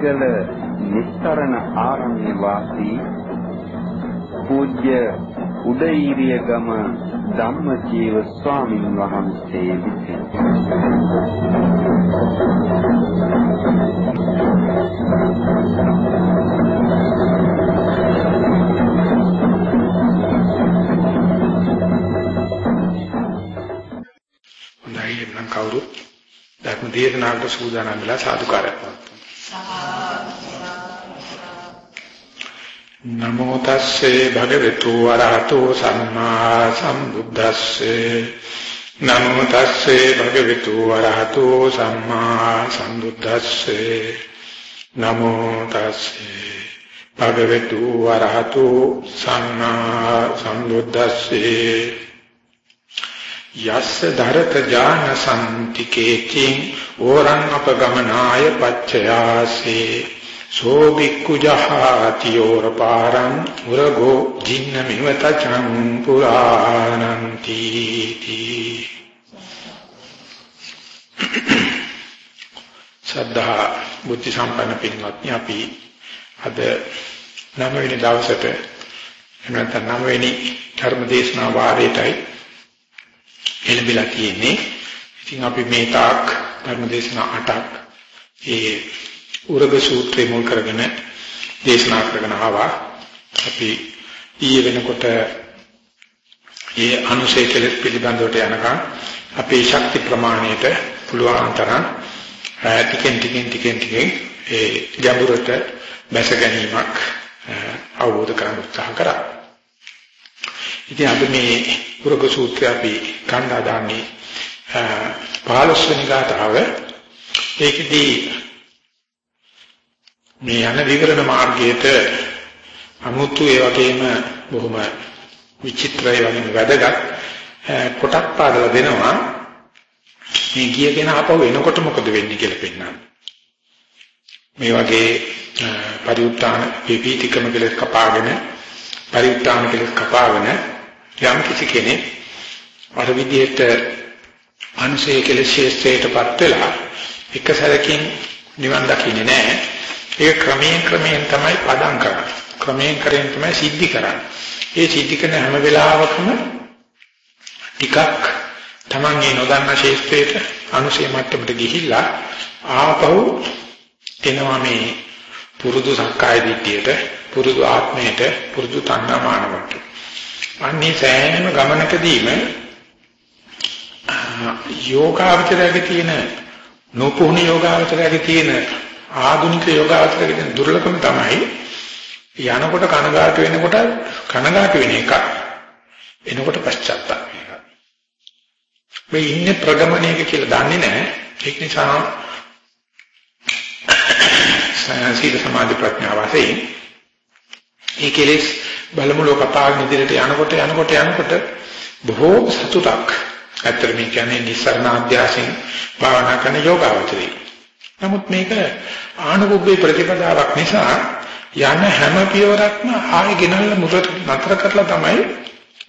නීතිරිගල නිස්තරණ ආරණ්‍ය වාසී පූජ්‍ය උදේීරියගම ධම්මජීව ස්වාමීන් වහන්සේ විසින් දේශනාවට සූදානම් වෙලා සාදුකාරයක් නමෝ තස්සේ භගවතු වරහතෝ සම්මා සම්බුද්දස්සේ. නමෝ තස්සේ භගවතු වරහතෝ සම්මා සම්බුද්දස්සේ. නමෝ තස්සේ භගවතු වරහතෝ සම්මා සම්බුද්දස්සේ. යස්ස ධරත ඥාන සම්තිකේචින් ඕරං අපගමනාය පච්චයාසේ. සෝ බික්ඛු ජහාති යෝරපාරං උරගෝ ජින්න මිවත චං පුරාණන්ති තී සද්ධා බුද්ධ සම්පන්න පින්වත්නි අපි අද නවවෙනි දවසට එනත නවවෙනි ධර්ම දේශනා වාරයටයි එළඹිලා තියෙන්නේ. ඉතින් අපි මේ තාක් ධර්මදේශනා 8ක් ඒ උරග සූත්‍රය මුල් කරගෙන දේශනා කරගෙන ආවා. අපි ඊයේ වෙනකොට ඒ අනුශේ කෙලෙස් පිළිබඳවට යනකම් අපේ ශක්ති ප්‍රමාණයට පුළුවන් තරම් ටිකෙන් ටිකෙන් ටිකෙන් ටිකෙන් ඒ ගැඹුරට බැස ගැනීමක් අවබෝධ කරගන්න උත්සාහ කරා. ඉතින් අපි මේ පුරක සූත්‍රය අපි කණ්ඩා දාන්නේ 15 වෙනි ගාතාව ඒකදී මේ යන විවරණ මාර්ගයේට අමුතු ඒ වගේම බොහොම විචිත්‍රය වගේ වැදගත් කොටක් පාදලා දෙනවා මේ ගියගෙන ආපහු එනකොට මොකද වෙන්නේ කියලා පෙන්නන්න. මේ වගේ පරිඋත්තාන විපීතිකම කියලා කපාගෙන පරිඋත්තාන කියලා කපාගෙන යම් කිසි කෙනෙක් අර විදිහට අනුසය කෙලෙස් ශේෂ්ත්‍රයටපත් වෙලා එක සැරකින් නිවන් දකින්නේ නැහැ. ඒක ක්‍රමයෙන් ක්‍රමයෙන් තමයි පදම් කරන්නේ. ක්‍රමයෙන් ක්‍රමයෙන් තමයි සිද්ධි කරන්නේ. ඒ සිද්ධි කරන හැම වෙලාවකම ටිකක් තමන්ගේ නොදන්නා ශේෂ්ත්‍රයට අනුසය මට්ටමට ගිහිල්ලා ආපහු එනවා මේ පුරුදු සංකාය දිට්ඨියට පුරුදු ආත්මයට පුරුදු තණ්හාමානවට අන්නේ සෑහෙනම ගමනකදීම යෝගාවචරයේ තියෙන නොපුහුණු යෝගාවචරයේ තියෙන ආධුනික යෝගාවචරයේ තියෙන දුර්ලභම තමයි යනකොට කනගාටු වෙනකොට කනගාටු වෙන එක එනකොට පශ්චාත්තාප වෙන එක. මේ ඉන්නේ ප්‍රගමණයක කියලා දන්නේ නැහැ. ඒක නිසා සීල සමාධි ප්‍රඥා වශයෙන් ඒ කෙලෙස් බලමුලෝ කතාගෙන ඉදිරියට යනකොට යනකොට යනකොට බොහෝ සතුටක් ඇත්තට මේ කියන්නේ නිස්සරණ අධ්‍යාසයෙන් භාවනා කරන යෝගාවචරය. නමුත් මේක ආනුභවයේ ප්‍රතිපදාවක් නිසා යන හැම පියවරක්ම ආයෙ ගෙනල්ලා මුලට නතර කරලා තමයි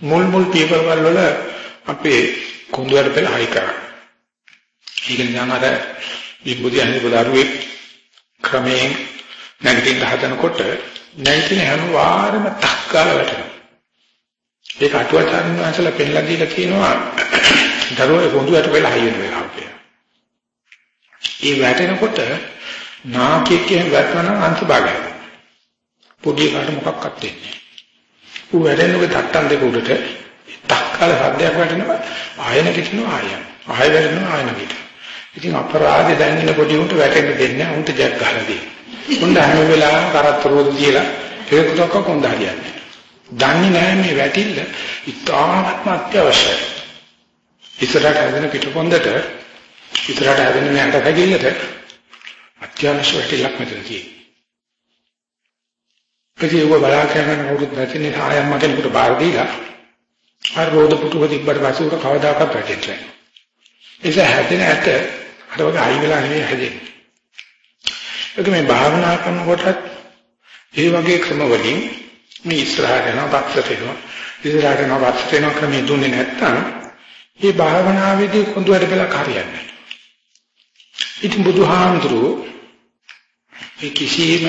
මුල් මුල් පියවරවල වල අපේ කුඳුරට පෙළ හයි කරන්නේ. ඒක නිකන් අර විබුද්ධි අනිබුදාරුවේ ක්‍රමයෙන් නැගිටින්න හදනකොට නැගිටින හැම වාරෙම ටක් ගාලා වැටෙනවා. ඒක අටුවාචාර්ය වහන්සේලා පෙන්නලා දීලා කියනවා දරුවෝ පොඳුයට වෙලා හයි වෙන වෙලාව කියලා. ඒ වැටෙනකොට නාකිකයෙන් වැටෙන අන්තිභාගය. පොඩි කාට මොකක්වත් වෙන්නේ. ඌ වැටෙනකොට තට්ටන් දෙක උඩට ටක් ගාලා සද්දයක් වැටෙනවා ආයන කිටිනවා ආයන. ආය වැටෙනවා ආයන කිට. ඉතින් අපරාධය දැනෙන පොඩි උන්ට වැටෙන්න දෙන්නේ නැහැ උන්ට ජග් ගහලා දෙන්නේ. උන්ට හැම වෙලාවෙම කරත්තරෝද කියලා ඒකටක කොන්ද හරියන්නේ. දන්නේ නැහැ මේ වැටිල්ල ඉතාමත්ම අත්‍යවශ්‍යයි. ඉස්සරහට හදන පිටකොන්දට ඉතරට හැදෙන නැට පැකිල්ලට අත්‍යවශ්‍ය වැටිලක් මෙතන තියෙනවා. ප්‍රතිව බලාගෙන කවුරුත් නැති නිසා ආයම්ම කෙනෙකුට බාර දීලා අර රෝද පුටුව තිබ්බට පස්සේ උර කවදාකවත් වැටෙන්නේ නැහැ. ඒක හැදෙන ඇට අර වගේ අයි වෙලා නෙවෙයි හැදෙන්නේ. ඒක මේ භාවනා කරනකොට ඒ වගේ ක්‍රම වලින් මේ ඉස්සරහට යනවා පස්සට එනවා ඉස්සරහට යනවා පස්සට එනවා ක්‍රමෙ දුන්නේ නැත්නම් මේ භාවනාවේදී කොඳු වැඩ බලා හරියන්නේ නැහැ. ඉතින් බුදුහාමුදුරුවෝ ඒ කිසියම්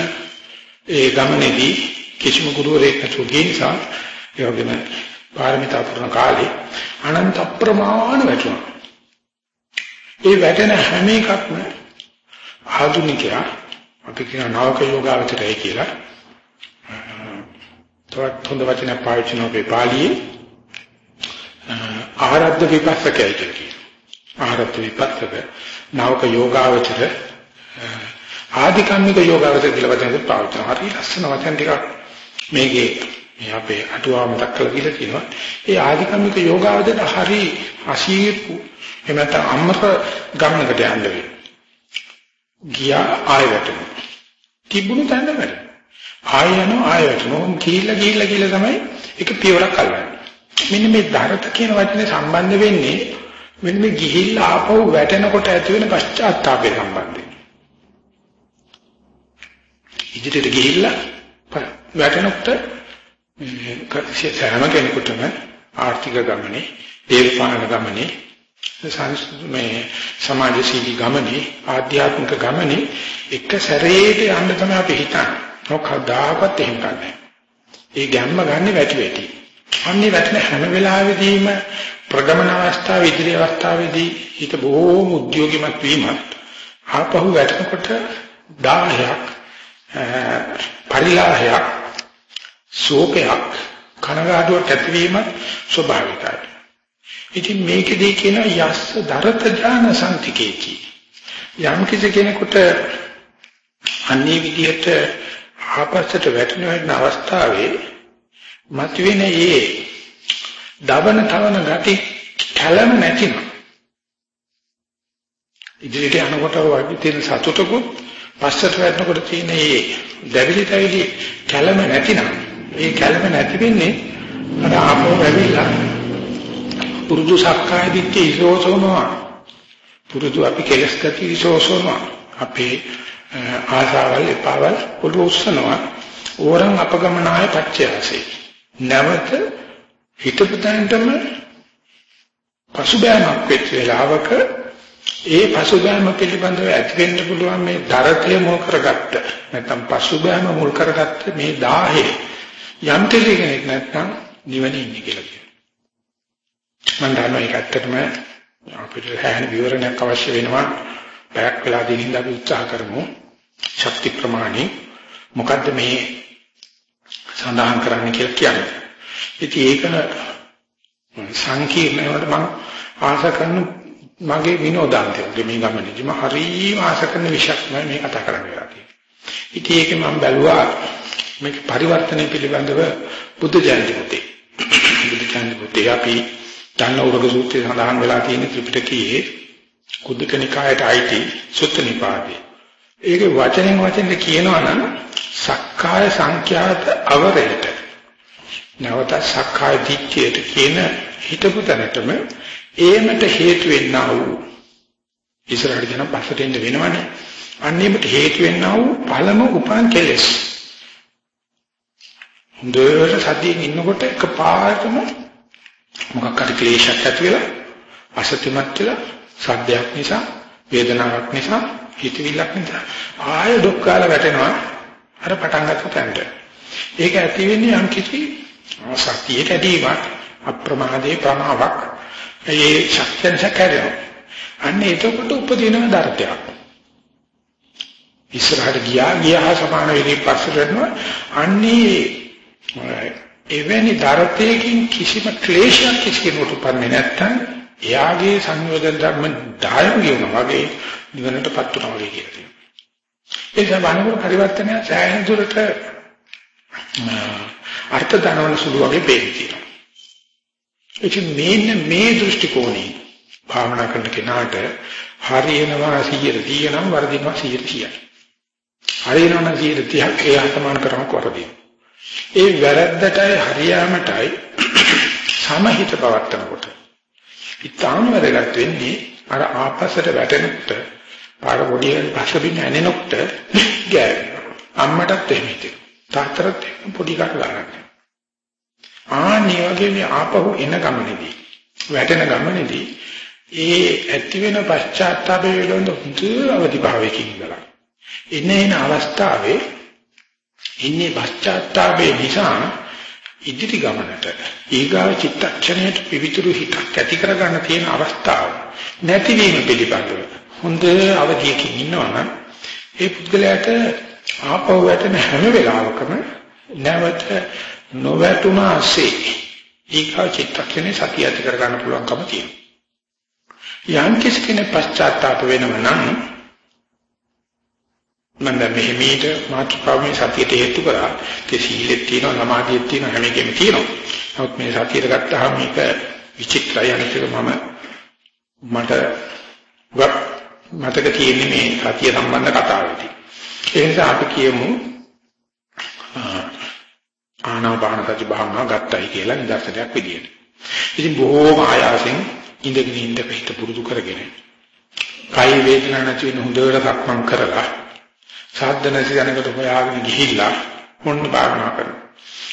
ඒ ගමනේදී කිසිම ගුරුවරයෙක් නැතුව ගිය නිසා ඒ වගේම පාරමිතා පුරන කාලේ අනන්ත ප්‍රමාණ වැටුණා. ඒ වැටෙන හැම එකක්ම ආධුනිකයා අපි කියන නාවක යෝගාවචරය කියලා තවත් හොඳ වචනයක් පාවිච්චි කරනවා පාළියේ ආරද්ධ විපස්සකයි කියලා. ආරද්ධ විපස්සක නාවක යෝගාවචර ආධිකම්මික යෝගාවචර කියලා වචනයක් පාවිච්චි කරනවා. හරි ලස්සන වචන ටිකක් මේකේ මේ අපේ අටුවාව මතක් කරලා කියලා කියනවා. ඒ ආධිකම්මික යෝගාවචර හරි අශීපු එමෙත අම්මක ගමනකට යන්න වෙයි. ගියා ආයෙත් තිබුණු තැන වැඩ. ආය යනවා ආය වැටෙනවා. කීලා කීලා කියලා තමයි ඒක පියවරක් අල්ලන්නේ. මෙන්න මේ ධරත කියන වචනේ සම්බන්ධ වෙන්නේ මෙන්න මේ ගිහිල්ලා ආපහු වැටෙනකොට ඇති වෙන පශ්චාත්තාපය සම්බන්ධයෙන්. ඉදිරියට ගිහිල්ලා වැටෙනකොට සෑම කෙනෙකුටම ආර්ථික ගමනේ, දේශපාලන ගමනේ, මේ සමාජශීලී ගමනේ, ආධ්‍යාත්මික ගමනේ එක සැරේට යන්න තමයි අපි හිතන්නේ. මොකදාකත් එහෙම ගන්නෑ. ඒ ගැම්ම ගන්න වැටි වැටි. අන්නේ වැටෙන හැම වෙලාවෙදීම ප්‍රගමන අවස්ථාවේ ඉදිරි අවස්ථාවේදී හිත බොහෝම උද්‍යෝගිමත් වීමත් ආපහු වැටෙනකොට 10ක් පරිලාහයක් ශෝකයක් කනගාටුවක් ඇතිවීම ස්වභාවිකයි. ඉතින් මේකෙදී කියන යස්ස දරත ඥාන සම්තිකේති. යම් කිසි කෙනෙකුට අන්නේ විදිහට ආපස්සට වැටෙන වෙන අවස්ථාවේ මතුවෙන ඒ දවන තවන ගති කලම නැතිනම් ඉදිරියට යනකොට වගේ තියෙන සතුටකුත් පස්සට වැටෙනකොට තියෙන ඒ දැවිලි තැවිලි කලම නැතිනම් ඒ කලම නැති වෙන්නේ අර ආපෝ වැවිලා පුරුදු සක්කාය දිට්ඨිය ඉසෝසෝනවා. පුරුදු අපි කෙලස් ගති ඉසෝසෝනවා. අපේ ආසාවල් එපාවල් පොළොව උස්සනවා. ඕරං අපගමනාය පච්චයසේ නැවත හිතපු තැනටම පසුබෑමක් වෙච්ච වෙලාවක ඒ පසුබෑම පිළිබඳව ඇති වෙන්න පුළුවන් මේ දරතේ මුල් කරගත්ත නැත්නම් පසුබෑම මුල් කරගත්ත මේ 10 යම් කෙනෙක් නැත්නම් නිවන ඉන්නේ කියලා කියනවා. මම දන්නවා ඒක ඇත්තටම අපිට හැහෙන විවරණයක් අවශ්‍ය වෙනවා. පැයක් වෙලා දෙනින්ද අපි උත්සාහ කරමු. ශක්ති ප්‍රමාණි මොකද්ද මේ සඳහන් කරන්න කියලා කියන්නේ. ඉතින් ඒක සංකීර්ණවට මම ආශ කරන මගේ විනෝදාන්තය මේ ගමනේදී මම හරිම ආශ කරන විශයක් මේ කතා කරන්න වෙලා තියෙන්නේ. ඉතින් ඒක මම බැලුවා මේක පරිවර්තනය පිළිබඳව බුද්ධ ජයන්ති පුතේ. බුද්ධ ජයන්ති පුතේ අපි දන්න උරග සූත්‍රයේ සඳහන් වෙලා තියෙන ත්‍රිපිටකයේ කුද්දක නිකායට අයිති සුත්ත නිපාතේ ඒක වචනෙන් වචෙන්ද කියනවා නම් සක්කාය සංඛ්‍යාත අවරයට. නැවත සක්කාය දිට්ඨියට කියන හිතපු තැනටම ඒමට හේතු වෙන්නා වූ ඉස්සරහට යන පස්සට එන්න වෙනවනේ. අන්නේමට හේතු වෙන්නා වූ පළමු උපන් කෙලෙස්. හොඳට සතියෙන් ඉන්නකොට එකපාරටම මොකක් හරි ක්ලේශයක් ඇති වෙලා අසත්‍යමත් වෙලා සද්දයක් නිසා වේදනාවක් නිසා හිතවිල්ලක් නිසා ආය දුක් කාල වැටෙනවා. අර පටන් ගන්න තැනට. ඒක ඇති වෙන්නේ යම් කිසි සතියේ කැඩීමක් අප්‍රමාදේ ප්‍රමාවක් ඒ ශක්තියෙන් සැකරෙනවා. අන්න එතකොට උපදින දර්ථයක්. ඉස්සරහට ගියා ගියා සමාන වෙලී පස්සට යනවා. අන්නේ එවැනි දර්ථයකින් කිසිම ක්ලේශයක් කිසි කෙනෙකුට උපන්නේ නැත්නම් එයාගේ සංයෝජන ධර්ම 10 කියනවා වගේ නිවනටපත් වෙනවා වගේ කියලා තියෙනවා. ඒ නිසා වනවල පරිවර්තනය සෑහෙන දුරට අර්ථ දනවන සුළු වගේ පේනවා. ඉතින් මේන්න මේ දෘෂ්ටි කෝණේ භාවනා කරන කෙනාට හරියනවා 100 තියෙනම් වර්ධිනවා 100 හරියනවා 130ක් ඒ අසමාන කරමක් වර්ධිනවා. ඒ වැරද්දටයි හරියාමටයි සමහිත පවත්තනකොට. ඊටාම වැදගත් වෙන්නේ අර ආපස්සට වැටෙනකොට පාර පොඩියෙන් පස්සබින් ඇනෙනකොට ගෑවෙනවා. අම්මටත් එහෙම හිතේ. තාත්තටත් පොඩි කට ගන්න. ආන්නේ වගේ මේ ආපහු එන ගමනේදී වැටෙන ගමනේදී ඒ ඇති වෙන පශ්චාත්තාපය වලඳ හුදු අවදිභාවයකින් ඉඳලා එනේන අවස්ථාවේ ඉන්නේ පශ්චාත්තාපේ නිසා ඉදිරි ගමනට ඊගාව චිත්තක්ෂණයට පිවිතුරු හිතක් ඇති කරගන්න තියෙන අවස්ථාව නැතිවීම පිළිබඳව හොඳ අවධියකින් ඉන්නවනම් ඒ පුද්ගලයාට ආපහු වැටෙන හැම වෙලාවකම නැවත නොවැටුනාසේ ඊගාව චිත්තක්ෂණේ සතිය ඇති කරගන්න පුළුවන්කම තියෙනවා. යම් කෙනෙක් පශ්චාත්තාප වෙනව නම් මම දැන් මෙහෙමීට මාත්‍රාවේ සතියට හේතු කරා. ඒ සීලෙත් තියෙනවා සමාධියෙත් තියෙනවා හැම එකෙම තියෙනවා. නමුත් මේ සතියට ගත්තාම මේක විචිත්‍රය. අනිතක මම මට මතක තියෙන්නේ මේ සතිය සම්බන්ධ කතාවේදී. ඒ නිසා අපි කියමු ආනාපාන සති භාවනාව ගත්තයි කියලා නිදර්ශනයක් විදියට. ඉතින් බොහෝම ආයාසෙන් ඉඳගෙන ඉඳ පිට පුරුදු කරගෙන කයි වේදනාවක් නැති වෙන හොඳට සක්මන් කරලා සාද්ද නැති දැනකට හොයාගෙන ගිහිල්ලා මොන්න භාවනා කරනවා.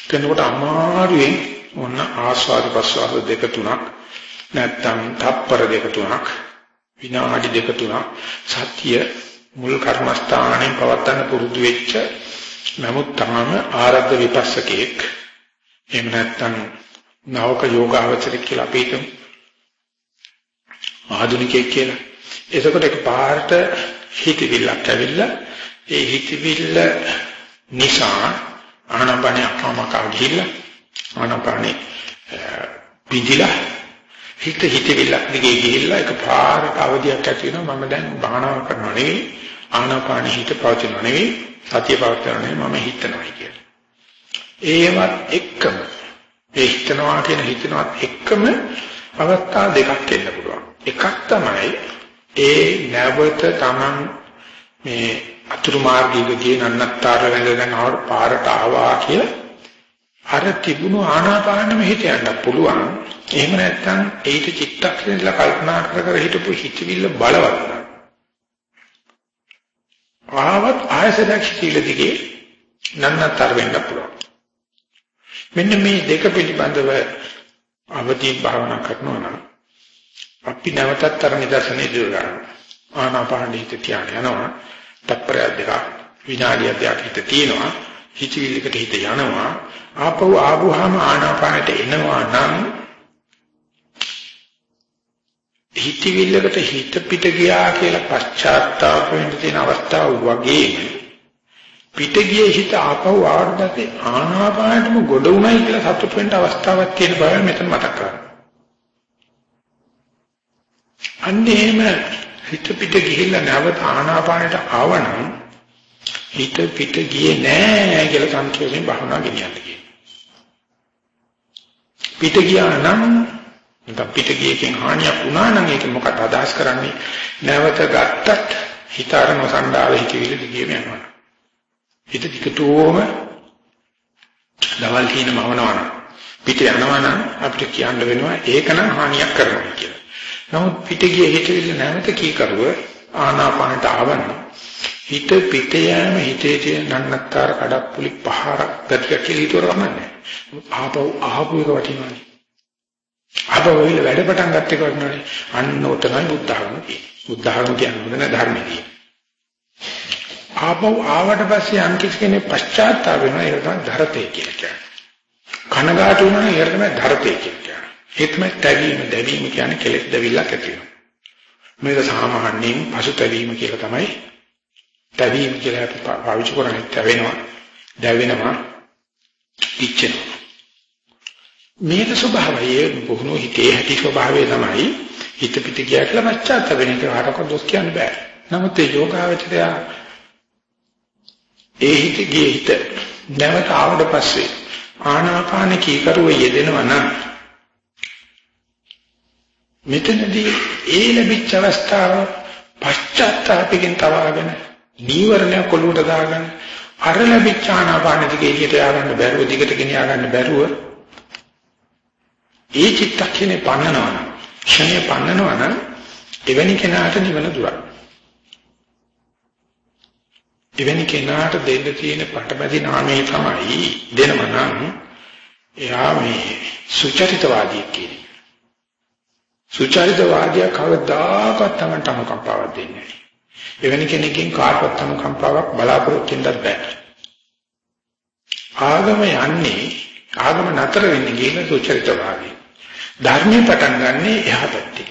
කෙනෙකුට අමාරුවෙන් මොන්න ආස්වාද ප්‍රසවාස දෙක තුනක් නැත්තම් තප්පර දෙක තුනක් විනාඩි දෙක තුනක් සත්‍ය මුල් කර්මස්ථානයෙන් පවත්තන්න පුරුදු වෙච්ච නමුත් තාම ආරද්ධ විපස්සකෙක්. එහෙම නැත්තම් නවක යෝගාවචරයක් කියලා අපි හිතමු. ආධුනිකයෙක් කියලා. එතකොට එකපාරට හිතවිල්ලක් ඇවිල්ලා ඒ හිතවිල්ල නිසා ආනපනේ අකමකා ගිහිල්ලා ආනපනේ පිටිලා හිත හිතවිල්ලක් දිගේ ගිහිල්ලා එකපාරට අවදියක් ඇති වෙනවා මම දැන් භාවනාව කරනවා නෙවෙයි ආනපන හිත පවතිනවා නෙවෙයි සතිය පවතිනවා නෙවෙයි මම හිතනවා කියලා. ඒවත් එක්කම ඒ හිතනවා කියන හිතනවත් එක්කම අවස්ථා දෙකක් එන්න පුළුවන්. එකක් තමයි ඒ නැවත Taman මේ අතුරු මාර්ගයක ගියේ නන්නත්තර වැඳ දැන් ආවට පාරට ආවා කියලා අර තිබුණු ආනාපානෙම හිත යන්න පුළුවන්. එහෙම නැත්නම් ඒක චිත්තක්ෂණයලා කල්පනා කර කර හිටපු හිතවිල්ල බලවත්. ආවත් ආයසදක් හිතවිල්ල දිගේ නන්නත්තර වෙන්න පුළුවන්. මෙන්න මේ දෙක පිළිබඳව අවදීන් භාවනා කරනවා නම් අපි නැවතත් අර නිදර්ශනේ ඉදිරි ගන්නවා. ආනාපානෙ හිත තියාගෙන යනවා. තත්පරය දෙක විනාඩිය දෙකක් හිත තියෙනවා හිතවිල්ලකට හිත යනවා ආපහු ආවොහම ආනාපානට එනවා නම් හිතවිල්ලකට හිත පිට ගියා කියලා පශ්චාත්තාප වෙන්න තියෙන අවස්ථාව වගේම පිට ගියේ හිත ආපහු ආවට ආනාපානටම ගොඩ උනායි කියලා සතුට වෙන්න අවස්ථාවක් තියෙන බව මෙතන මතක් කරගන්න. අන්න එහෙම හිත පිට ගිහිල්ලා නැවත ආනාපානයට ආවනම් හිත පිට ගියේ නෑ කියලා සංකේතයෙන් භවනා ගෙනියන්න කියනවා. පිට ගියා නම් නැත්නම් පිට ගියකින් හානියක් වුණා නම් ඒක මොකක්ද අදහස් කරන්නේ? නැවත ගත්තත් හිත අරම සණ්ඩාල හිතවිලි දිගේම යනවා. හිත දිගටම දවල් හින මවනවා නම් පිට යනවා නම් අපිට කියන්න වෙනවා ඒක නම් හානියක් කරනවා කියලා. නමුත් පිට ගිය හිතවිල්ල නැවත කීකරුව ආනාපානට ආවන හිත පිට යෑම හිතේ තියෙන නන්නත්තර කඩප්පුලි පහරක් ගතිය කියලා හිතුවර ගමන්නේ. ආපහු ආපහු එක වටිනවනේ. ආපහු වෙල වැඩ පටන් ගත්ත එක වටිනවනේ. අන්න උතනයි බුද්ධහම කියන්නේ. බුද්ධහම කියන්නේ මොන ධර්මෙදී. ආපහු ආවට පස්සේ යම් කෙනෙක් පශ්චාත්තාප වෙනවා ඒක තමයි ධරතේ කියලා කියන්නේ. කනගාටු වෙනවා ඒක තමයි ධරතේ කියලා. ඒ තමයි තැවීම දැවීම කියන්නේ කෙලෙස් දැවිල්ලක් ඇති වෙනවා. මේක සාමාන්‍යයෙන් පසුතැවීම කියලා තමයි තැවීම කියලා අපි පාවිච්චි කරන්නේ තැවෙනවා, දැවෙනවා, පිච්චෙනවා. මේක ස්වභාවය බොහෝ හිතේ ඇති ස්වභාවය තමයි හිත පිට ගියා කියලා මච්චාත වෙන එක හරක දොස් කියන්න බෑ. නමුත් ඒ යෝගාවචරය ඒ හිත ගියේ හිත නැවත ආවට පස්සේ ආනාපාන කීකරුව යෙදෙනවා නම් මෙතනදී ඒ ලැබිච්ච අවස්ථාව පශ්චාත්තාපයෙන් තවාගෙන නීවරණය කොළුවට දාගන්න අර ලැබිච්ච ආනාපාන දිගේ එළියට ය아가න්න බැරුව දිගට ගෙනියා ගන්න බැරුව ඒ චිත්තක්ෂණේ පන්නනවා නම් ක්ෂණේ පන්නනවා නම් එවැනි කෙනාට නිවන දුරයි. එවැනි කෙනාට දෙන්න තියෙන පටබැදි නාමය තමයි දෙනම නම් එයා මේ සුචරිතවාදී කියන්නේ. සුචරිතවාදියා කවදාකවත් තමන්ටම කම්පාවක් දෙන්නේ නැහැ. එවැනි කෙනකින් කාටවත් අනුකම්පාවක් බලාපොරොත්තු වෙන්නත් බෑ. ආගම යන්නේ ආගම නතර වෙන්නේ කියන සුචරිතවාදී. ධර්මයේ පටන් ගන්නෙ එහා පැත්තේ.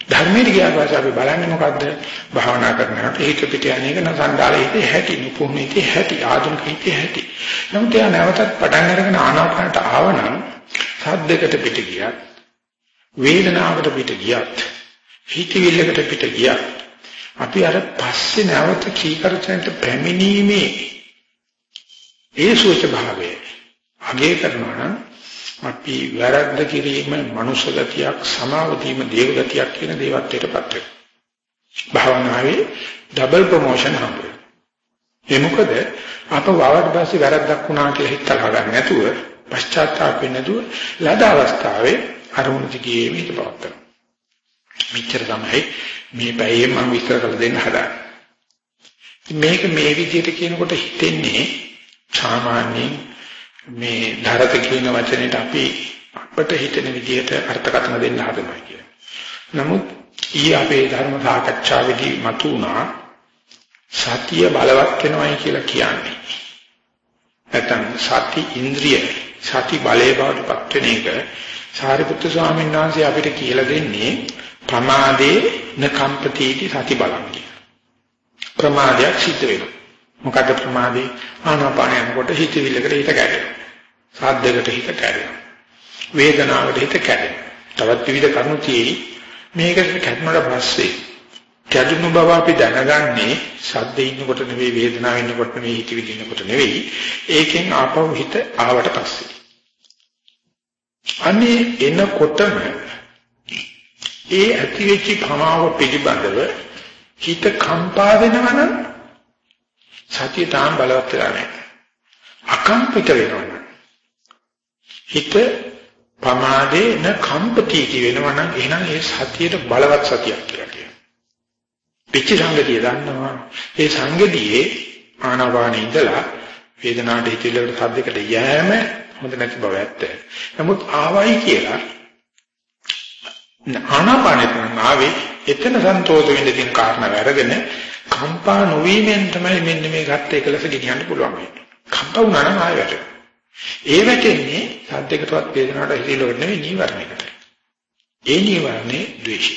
ධර්මයේ ගියා පස්සේ අපි බලන්නේ මොකද්ද? භාවනා කරනකොට ඒක පිට යන එක නසන්ඩාලේ හිතේ හැටි, නිපුණේ හිතේ හැටි, ආධුනික හිතේ හැටි. නමුත් එයා නැවතත් පටන් අරගෙන ආනාපානට ආවනම් සද්දයකට පිට ගියත්, වේදනාවකට පිට ගියත්, හිතවිල්ලකට පිට ගියත් අපි අර පස්සේ නැවත කීකරචනට පැමිණීමේ ඒ සෝච භාවය අගය කරනවා නම් අපි වැරද්ද කිරීම මනුෂ්‍ය ගතියක් සමාව දීම දේව ගතියක් කියන දේවත්වයටපත් වෙනවා. භාවනාවේ ඩබල් ප්‍රොමෝෂන් හම්බුනේ. ඒ මොකද අප වවට පස්සේ වැරද්දක් වුණා කියලා හිතලා ගන්න නැතුව පශ්චාත්තාප වෙන්නේ නැතුව ලද අවස්ථාවේ අරමුණ දිගේ මේක පවත්තරන. මෙච්චර තමයි මේ පැයේ මම විස්තර කරලා දෙන්න හදාන්නේ. මේක මේ විදිහට කියනකොට හිතෙන්නේ සාමාන්‍යයෙන් මේ ධරත කියන වචනෙට අපි අපට හිතෙන විදිහට අර්ථකථන දෙන්න හදනවා කියන. නමුත් ඊ අපේ ධර්ම සාකච්ඡාවේදී මතුණා සතිය බලවත් වෙනවයි කියලා කියන්නේ. නැත්නම් සති ඉන්ද්‍රිය සති බලයේ බවට පත් වෙන එක සාරිපුත්තු ස්වාමීන් වහන්සේ අපිට කියලා දෙන්නේ ප්‍රමාදේ නකම්පතිටි සති බලං ප්‍රමාදයක් සිද්ධ වෙනවා. මොකද ප්‍රමාදේ ආනාපාන යනකොට හිතවිල්ලකට හිත ගැටෙනවා. සාද්දයකට හිත කැඩෙනවා. වේදනාවට හිත කැඩෙනවා. තවත් විවිධ කරුණු තියෙයි. මේකට කැඩුණාට පස්සේ කැඩුණු බව අපි දැනගන්නේ සද්දේ ඉන්නකොට නෙවෙයි වේදනාවේ ඉන්නකොට නෙවෙයි හිතවිලි ඉන්නකොට නෙවෙයි. ඒකෙන් ආපහු හිත ආවට පස්සේ. අනේ එනකොටම ඒ ඇතිවෙච්ච භමාව පිළිබඳව හිත කම්පා වෙනවනම් සතිය තාම බලවත් වෙලා නැහැ. අකම්පිත වෙනවනම් හිත පමාදේ න කම්පති වෙනවා නම් එහෙනම් ඒ සතියට බලවත් සතියක් කියලා කියනවා. පිච්ච සංගතිය දන්නවා. ඒ සංගතියේ ආනාපානෙ ඉඳලා වේදනාවට හිතෙලකට සද්දයකට යෑම හොඳ නැති බව ඇත්ත. නමුත් ආවයි කියලා ආනාපානෙට ආවේ එතන සන්තෝෂ වෙන්න තියෙන කාරණා වැරගෙන කම්පා නොවීමෙන් තමයි මෙන්න මේ ගත්ත එකලස ගෙනියන්න පුළුවන් වෙන්නේ. කම්පා වුණා නම් ආයෙ වැටෙනවා. ඒ වැටෙන්නේ සද්දයකටවත් වේදනාවට හිතිලොත් නෙවෙයි නීවරණයකට. ඒ නීවරණේ ද්වේෂය.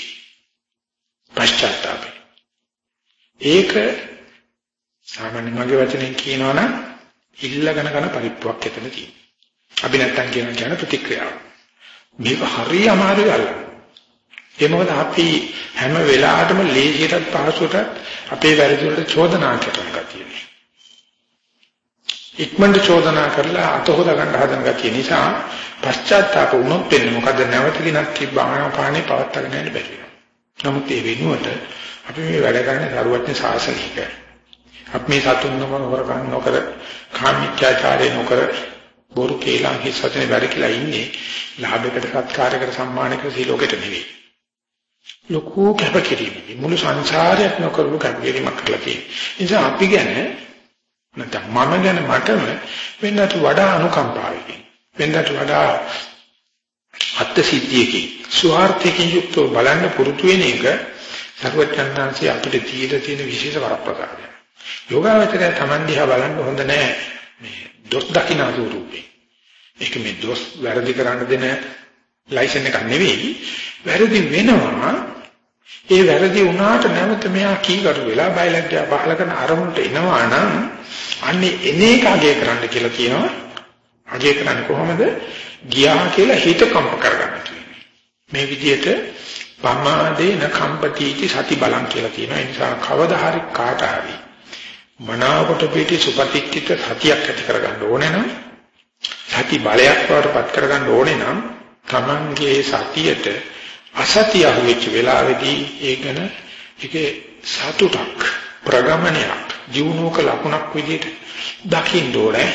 පශ්චාත්තාපය. ඒක සාමාන්‍ය මගේ වචනෙන් කියනවනම් ඉල්ලගෙන කරන පරිප්පුවක් එතන තියෙනවා. අපි නැත්තම් කියන කියන ප්‍රතික්‍රියාව. මේක හරිය අමාරු ගල්ලා. ඒ මොකද අපි හැම වෙලාවටම ලේසියටත් පහසුවටත් අපේ වැරදි වලට චෝදනා කරන ගතිය. ඉක්මනට චෝදනා කරලා අත හොදා ගන්න හදන ගතිය නිසා පශ්චාත්තාප වුණොත් වෙන්නේ මොකද නැවත කිනක් තිබ්බාම පානේ පවත්තගෙන යන්න බැරි නමුත් ඒ වෙනුවට අපි මේ වැඩ කරන්නේ සරුවත්න ශාසනික. අපි මේ සතුන් නොකර හොරකම් නොකර කාමීත්‍යාචාරය නොකර බොරු කේලම් හිස්සතේ වැඩ කියලා ඉන්නේ ලාභයකට සත්කාරයකට සම්මානයකට සීලෝකයට නෙවෙයි. ලොකු කැපකිරීමක් මුළු සංසාරයක් නොකරපු කැපකිරීමක් කළා තියෙනවා. ඒ නිසා අපි ගැන නැත්නම් මම ගැන මටම වෙනට වඩා අනුකම්පාවකින් වෙනට වඩා අත්ත් සිද්ධියකින් ස්වార్థයකින් යුක්තව බලන්න පුරුදු වෙන එක සර්වඥාන්සේ අපිට දීලා තියෙන විශේෂ වරප්‍රසාදය. යෝගාවචරය Taman දිහා බලන්න හොඳ නැහැ මේ දොස් දකින්න රූපේ. ඒක මේ දොස් වැරදි කරන්න දෙන ලයිසන් එකක් නෙවෙයි. වැරදි වෙනවා ඒ වැරදි වුණාට නැවත මෙහා කීකරු වෙලා බයලජ්ජා පහල කරන අරමුණට එනවා නම් අන්නේ එනේ කාගේ කරන්න කියලා කියනවා. අගේ කරන්නේ කොහොමද? ගියා කියලා හිත කම්ප කරගන්න කියන්නේ. මේ විදිහට පමාදේන කම්පතිටි සති බලං කියලා කියනවා. ඒ නිසා කවදා හරි කාට හරි මනාවට පිටි සුපතික්කිත සතියක් ඇති කරගන්න ඕනේ නම් සති බලයක් වඩපත් කරගන්න ඕනේ නම් Tamange සතියට අසතිය අහුවෙච්ච වෙලාවේදී ඒකන ඒකේ සතුටක් ප්‍රගමනයක් ජීවනෝක ලකුණක් විදිහට දකින්න ඕනේ.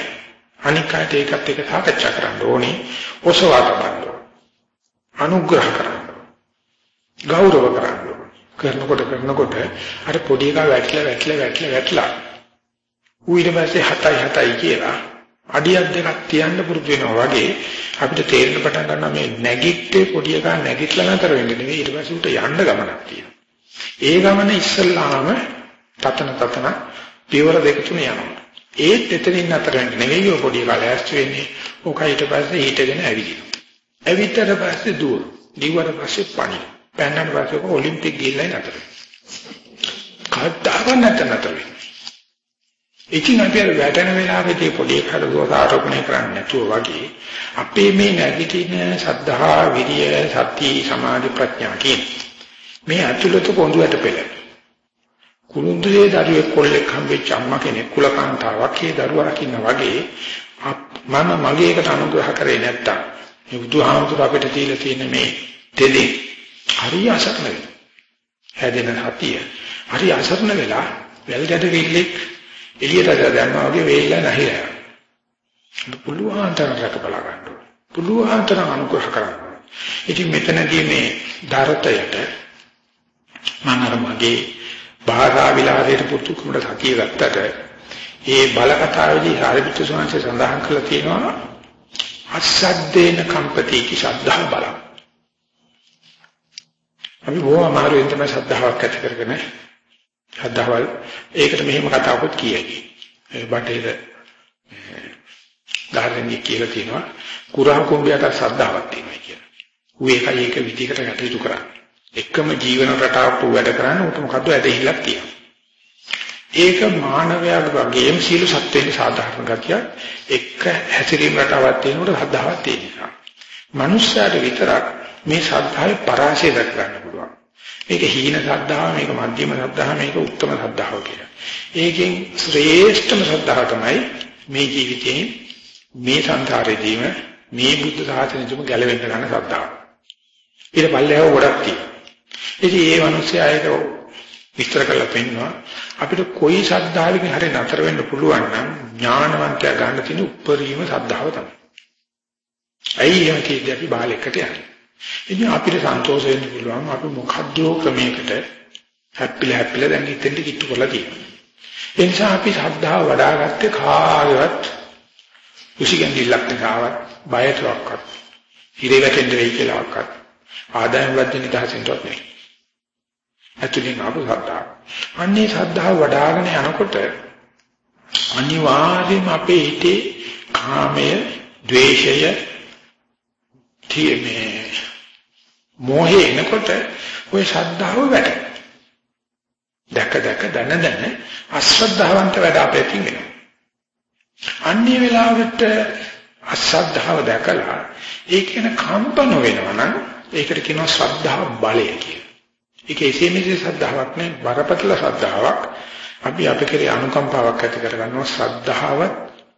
අනික් අයට ඒකත් එක්ක සාකච්ඡා කරන්න ඕනේ. ඔසවා ගන්න අනුග්‍රහ කරන්න. ගෞරව කරන්න. කරනකොට කරනකොට අර පොඩි එකා වැටලා වැටලා වැටලා වැටලා ඌ ඊට පස්සේ හතයි හතයි කියලා අඩියක් දෙකක් තියන්න පුරුදු වෙනවා වගේ අපිට තේරෙන්න පටන් ගන්නවා මේ නැගිට්ටේ පොඩි එකා නැගිටලා නතර වෙන්නේ නෙවෙයි ඊට පස්සේ උට යන්න ගමනක් තියෙනවා. ඒ ගමන ඉස්සල්ලාම තතන තතන පියවර දෙක තුන යනවා. ඒත් එතනින් නතර වෙන්නේ නෙවෙයි ඔය පොඩි එකා ලෑස්ති වෙන්නේ. ඕක ඊට පස්සේ හිටගෙන ඇවිදිනවා. ඇවිත්තට පස්සේ දුව. දිවට පස්සේ පණි. පැන්නට පස්සේ ඔලිම්පික් ගිහිල්ලා නතර. කද්දාව නතර නතර වෙන්නේ. ඉතින් අපි අර වැටෙන වෙලාවෙදී පොඩි කාට දෝෂ ආරෝපණය කරන්නේ නැතුව වගේ අපේ මේ නැගිටින සද්ධා විරිය සති සමාධි ප්‍රඥා කියන මේ අතුලත පොඳුරට පෙළ. කුරුඳුලේ දරුවෙක් කොල්ලෙක් හම්බෙච්ච අම්මා කෙනෙක් කුලකාන්තාවක් ඒ දරුවා රකින්න වගේ මම මගේ එකට අනුග්‍රහ කරේ නැත්තම් මේ බුදුහාමුදුර අපිට දීලා තියෙන මේ දෙලේ හරි අසරණ වෙනවා. හැදෙන හතිය හරි අසරණ වෙලා වැල්ගඩ විල්ලෙක් එළියට දැම්මා වගේ වේලා නැහිලා. පුළුවන් තරම් රැක බලා ගන්න ඕනේ. පුළුවන් තරම් අනුග්‍රහ කරන්න. ඉතින් මෙතනදී මේ ධර්තයට මම අර මගේ භාෂා විලාසයට පුතු කුමඩ සතිය ගත්තට ඒ බල කතාවේදී හරිපුත්තු ස්වාමීන් සඳහන් කළා තියෙනවා අසද්දේන කම්පති කි ශ්‍රද්ධා බල. අපි බොහොම අමාරුවෙන් තමයි ශ්‍රද්ධාවක් ඇති කරගෙන ශ්‍රද්ධාවල් ඒකට මෙහෙම කතාවකුත් කියයි. ඒ බටේර ධාර්මණිය කියලා කියනවා කුරා කුඹයට ශ්‍රද්ධාවක් තියෙනවා කියලා. ඌ ඒකයි ඒක විදිහකට කටයුතු කරන්නේ. එකම ජීවන රටාවක් වැඩ කරන්න උට මොකද්ද ඇදහිල්ලක් තියෙනවා. ඒක මානවයාගේ වගේම සීල සත්‍යෙට සාධාරණ ගතිය එක හැසිරීම රටාවක් තියෙනකොට ශ්‍රද්ධාවක් තියෙනවා. මනුෂ්‍යයාට විතරක් මේ ශ්‍රද්ධාවේ පරාසය දක්වන්න පුළුවන්. මේක හීන ශ්‍රද්ධාව, මේක මධ්‍යම ශ්‍රද්ධාව, මේක උත්තම ශ්‍රද්ධාව කියලා. ඒකෙන් ශ්‍රේෂ්ඨම ශ්‍රද්ධාව තමයි මේ ජීවිතේ මේ සංසාරේදීම මේ බුද්ධ ශාසනයටම ගැලවෙන්න ගන්න ශ්‍රද්ධාව. ඊට පල්ලෙහාව ගොඩක් තියෙනවා. ඉතින් ඒ මිනිස්සයා ඒක විස්තර කරලා පෙන්නනවා අපිට කොයි ශ්‍රද්ධාවකින් හරි නතර වෙන්න පුළුවන් නම් ඥානවන්තයා ගන්න තියෙන උපරිම ශ්‍රද්ධාව තමයි. ඇයි එහෙම කියන්නේ අපි බාලෙකට යන්නේ? ඉතින් අපිට සන්තෝෂ වෙන්න පුළුවන් අපි මොකද්ද ක්‍රමයකට හැප්පිලා හැප්පිලා දැන් ඉතින්ට කිට්ටු කරලා තියෙනවා. ඒ නිසා අපි ශ්‍රද්ධාව වඩාගත්තේ කාගේවත් උසිගන්දිල්ලක් නිසාවත් බයටවත් හිරේ වැටෙන්න වෙයි කියලාවත් ආදායම් වර්ධන නිදහසෙන්වත් නෙවෙයි. අතුලින් ආපු ශ්‍රද්ධාව. අන්නේ ශ්‍රද්ධාව වඩ아가න යනකොට අනිවාර්යයෙන්ම අපේ හිතේ කාමය, ද්වේෂය, තීමේ මොහේ එනකොට ওই ශ්‍රද්ධාව වැඩ. දැක දැක දන දන අශ්‍රද්ධාවන්ත වැඩ අපේකින් වෙනවා. අන්නේ වෙලාවට අශ්‍රද්ධාව දැකලා ඒකේන කම්පන වෙනවා නම් ඒකට කියනවා ශ්‍රද්ධා බලය කියලා. ඒක එසේ මෙසේ ශ්‍රද්ධාවක් නෙවෙයි බරපතල ශ්‍රද්ධාවක්. අපි අපේ කෙරේ අනුකම්පාවක් ඇති කරගන්නවා ශ්‍රද්ධාව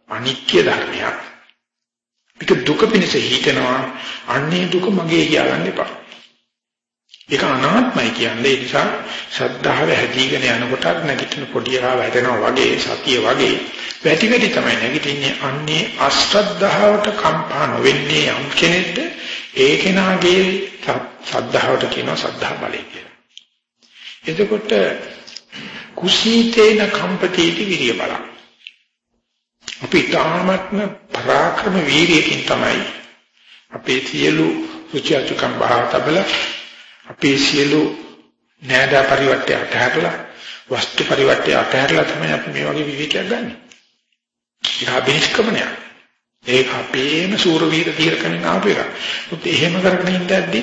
අනිත්‍ය ධර්මයක්. ඒක දුක පිණිස හිතෙනවා අන්නේ දුක මගේ කියන්න එපා. ඒක අනාත්මයි කියන්නේ ඒ නිසා ශ්‍රද්ධාව හැදීගෙන යනකොට නැගිටින පොඩි එකා වැටෙනවා වගේ සතිය වගේ වැටි වැටි තමයි නැගිටින්නේ අන්නේ අශ්‍රද්ධාවට කම්පා නොවෙන්නේ යම් කෙනෙක්ද ඒ කෙනාගේ ශ්‍රද්ධාවට කියනවා ශ්‍රද්ධා බලය කියලා. එතකොට කුසීතේන කම්පතිටි විරිය බල. අපි තාමත්ම පරාක්‍රම වීරියකින් තමයි අපේ සියලු රුචි අචුකම් බහතබල අපේ සියලු නෑදා පරිවර්තය අතහැරලා වස්තු පරිවර්තය අතහැරලා තමයි අපි මේ වගේ විවිධයක් ගන්න. ඒක අභිනිෂ්ක්‍මණයක්. ඒක අපේම සූර වීර තීරකමින් ආපු එක. මුත් එහෙම කරගෙන ඉඳද්දි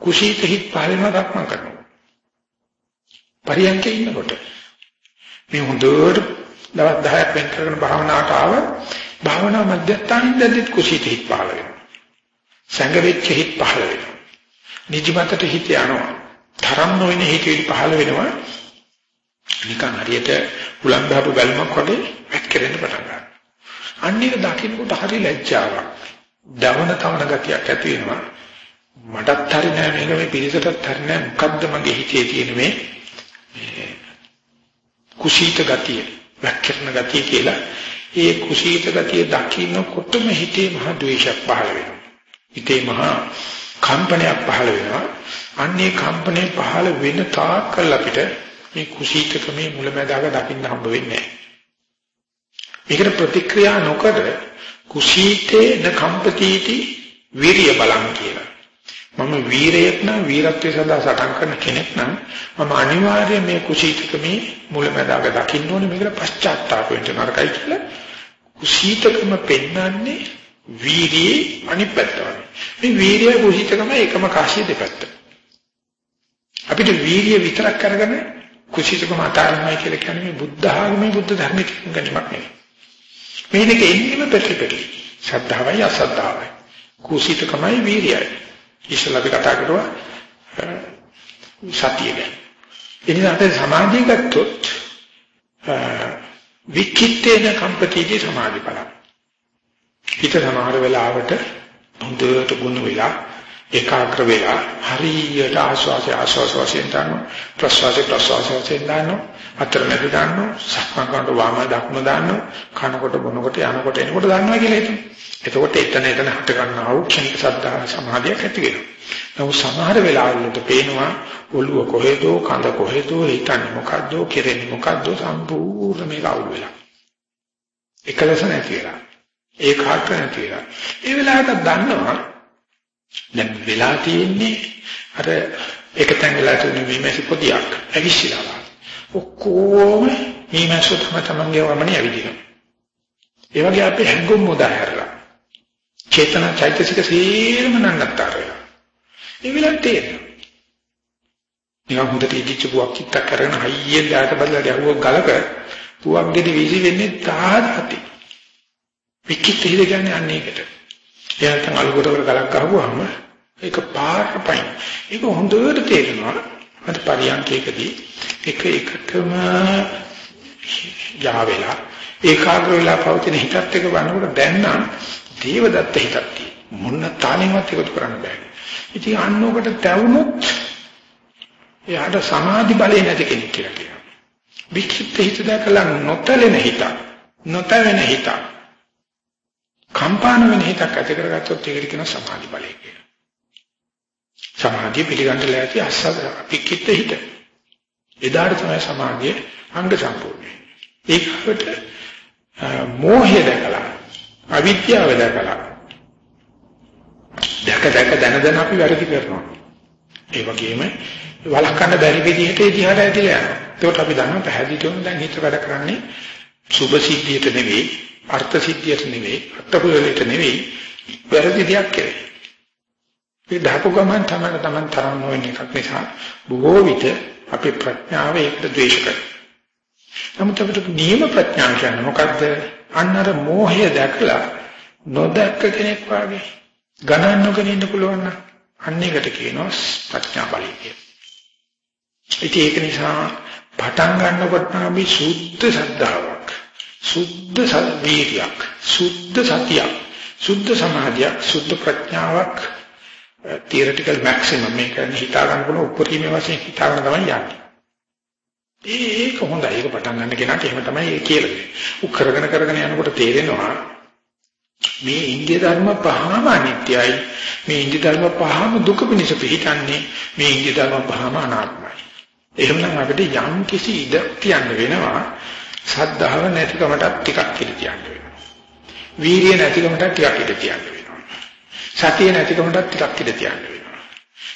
කුසීත හිත් පහලම දක්මන් කරනවා. පරියන්කේ ඉන්නකොට මේ හොඳට දවස් 10ක් වෙන් කරගෙන භාවනාවට ආව භාවනා මධ්‍යස්ථානින්දදිත් කුසීත හිත් පහල වෙනවා. සංගවිච්ච හිත් පහල වෙනවා. නිදිමතට හිත යනවා. තරම් නොවන හිතවිලි පහළ වෙනවා. නිකන් හරියට උලන් බහපු බැලුමක් වගේ වැක්කෙරෙන්න පටන් ගන්නවා. අන්න ඒක දකින්නකොට හරි ලැජ්ජාවක්. දවන තවන ගතියක් ඇති වෙනවා. මටත් හරි නෑ මේක මේ පිළිසටත් හරි නෑ මොකද්ද මගේ හිතේ තියෙන මේ කුසීත ගතිය, වැක්කිරන ගතිය කියලා ඒ කුසීත ගතිය දකින්නකොටම හිතේ මහ ද්වේෂයක් පහළ වෙනවා. හිතේ මහා කම්පනයක් පහළ වෙනවා. අන්නේ කම්පනේ පහළ වෙන තාක්කල් අපිට මේ කුසීතකමේ මුලැමැදාක දකින්න හම්බ වෙන්නේ නැහැ. මේකට ප්‍රතික්‍රියා නොකර කුසීතේ න කම්පතිටි වීරිය බලං කියලා. මම වීරයෙක් නම් වීරත්වයේ සඳහා සටන් කරන කෙනෙක් නම් මම අනිවාර්යයෙන් මේ කුසීතකමේ මුලැමැදාක දකින්න ඕනේ මේකට පශ්චාත්තාප වෙන්න නරකයි කියලා. කුසීතකම පෙන්වන්නේ වීරියේ අනිත් පැත්ත වගේ. මේ වීරිය කුසීතකම එකම කාසිය දෙපැත්ත. අපිට වීරිය විතරක් කරගෙන කුසීතකම අතාරින්නයි කියලා කියන්නේ මේ බුද්ධ ආගමේ බුද්ධ ධර්මයේ ගැනීමක් නෙවෙයි. මේ දෙක එන්නේම ප්‍රතිපලයි. ශ්‍රද්ධාවයි අසද්ධාවයි. කුසීතකමයි වීරියයි. ඉස්සලා අපි කතා කරුවා සතිය ගැන. එනිසා අපේ සමාධිය ගත්තොත් විකිටේන කම්පතිදී සමාධි බලන්න. හිත සමහර වෙලාවට හොඳට ගුණ වෙලා ඒකාග්‍ර වෙලා හරියට ආස්වාසය ආස්වාස වශයෙන් ගන්නවා ප්‍රස්වාසය ප්‍රස්වාස වශයෙන් ගන්නවා අතරමැද ගන්නවා සක්මන් වාම දක්ම දාන්නවා කනකොට බොනකොට යනකොට එනකොට ගන්නවා කියලා හිතමු. එතකොට එතන එතන හට ගන්නා වූ ක්ෂණික සද්ධා සමාධියක් ඇති වෙනවා. නමුත් සමහර වෙලාවලට පේනවා ඔළුව කොහෙදෝ කඳ කොහෙදෝ හිතන්නේ මොකද්ද කෙරෙන්නේ මොකද්ද සම්පූර්ණ මේක අවුල් වෙලා. එකලස නැති වෙලා. ඒකාග්‍ර නැති වෙලා. ඒ වෙලාවට දන්නවා දැන් වෙලා තියෙන්නේ අර එක තැන් වෙලා තියෙන මේමැසි පොදියක් ඇවිස්සලා. ඔක්කොම මේමැසු තම තමන්ගේ වමනේ ඇවිදිනවා. ඒ වගේ අපි හැංගුම් මොදා හැරලා. චේතන චෛතසික සීරම නන්නත්තර වෙලා. ඒ විලක් තේරෙනවා. නිකන් හොඳට ඉදිච්ච පුවක් කිත්තක් කරගෙන හයියෙන් යාට බදලා ගැහුවක් ගලක පුවක් ගෙඩි වීසි වෙන්නේ තාහති. විකිට හිල කියන්නේ අන්න ඒකට. එයාට අලුකට කර ගලක් ගහුවාම ඒක පාට පයින්. ඒක හොඳට තේරෙනවා. අද පරියන්කේකදී එක එකටම යාවෙලා ඒකාග්‍ර වෙලා පවතින හිතත් එක වනකොට දැන් නම් දේවදත්ත හිතක් තියෙන මොන තාලෙන්වත් එකතු කරන්න බෑ. ඉතින් අන්නෝකට තැවුනොත් එයාට සමාධි බලය නැති කෙනෙක් කියලා කියනවා. වික්ෂිප්ත හිත දැකලා නොතලෙන හිත, නොතැවෙන හිත, කම්පාන වෙන හිතක් ඇති කරගත්තොත් ඒකට කියන සමාධි බලය කියලා. සමාධිය පිළිගන්න ලෑති අස්සද වික්ෂිප්ත හිත. එදාට තමයි සමාධියේ අංග සම්පූර්ණයි. ඒකට මෝහය දැකලා අවිද්‍යාව දැකලා දැක දැක දන දන අපි වැරදි කරනවා. ඒ වගේම වළක්වන්න බැරි විදිහට ඒ දිහාට ඇදලා යනවා. ඒකට අපි දන්නවා පැහැදිලිවම දැන් හිත වැඩ කරන්නේ සුභ සිද්ධියට නෙවෙයි, අර්ථ සිද්ධියට නෙවෙයි, අත්පුරලට නෙවෙයි, වැරදි දෙයක් කරේ. ඒ දාපු ගමන් තමයි තමන් තරම් නොවන එකක් නිසා බොහෝ විට අපේ ප්‍රඥාව ඒකට ද්වේෂ කරනවා. නමුත් අපිට නියම ප්‍රඥාව කියන්නේ මොකද්ද? අන්නර මෝහය දැකලා නොදැක්ක කෙනෙක් වාගේ ගණන් නොගෙන ඉන්න පුළුවන් නම් අන්න ඒකට කියනවා ප්‍රඥා බලය කියලා. ඉතින් ඒක නිසා පටන් ගන්නකොට අපි සුද්ධ ශ්‍රද්ධාවක්, සුද්ධ වීර්යයක්, සුද්ධ සතියක්, සුද්ධ සමාධියක්, සුද්ධ ප්‍රඥාවක් theoretical maximum මේක හිතා ගන්න පුළුවන් උපරිම වශයෙන් හිතා ගන්න තමයි යන්නේ. ඒක හොඳයි. ඒක පටන් ගන්න කෙනාට එහෙම තමයි ඒ කියලා දෙන්නේ. උ කරගෙන කරගෙන යනකොට තේරෙනවා මේ ඉන්දිය ධර්ම පහම අනිත්‍යයි. මේ ඉන්දිය ධර්ම පහම දුක පිණිස පිහිටන්නේ. මේ ඉන්දිය ධර්ම පහම අනාත්මයි. එහෙමනම් අපිට යම් කිසි ඉඩ තියන්න වෙනවා. සද්ධාව නැතිකමටත් ටිකක් ඉඩ තියන්න වෙනවා. වීරිය නැතිකමටත් ටිකක් ඉඩ තියන්න වෙනවා. සතිය නැතිකමටත් ටිකක් ඉඩ තියන්න වෙනවා.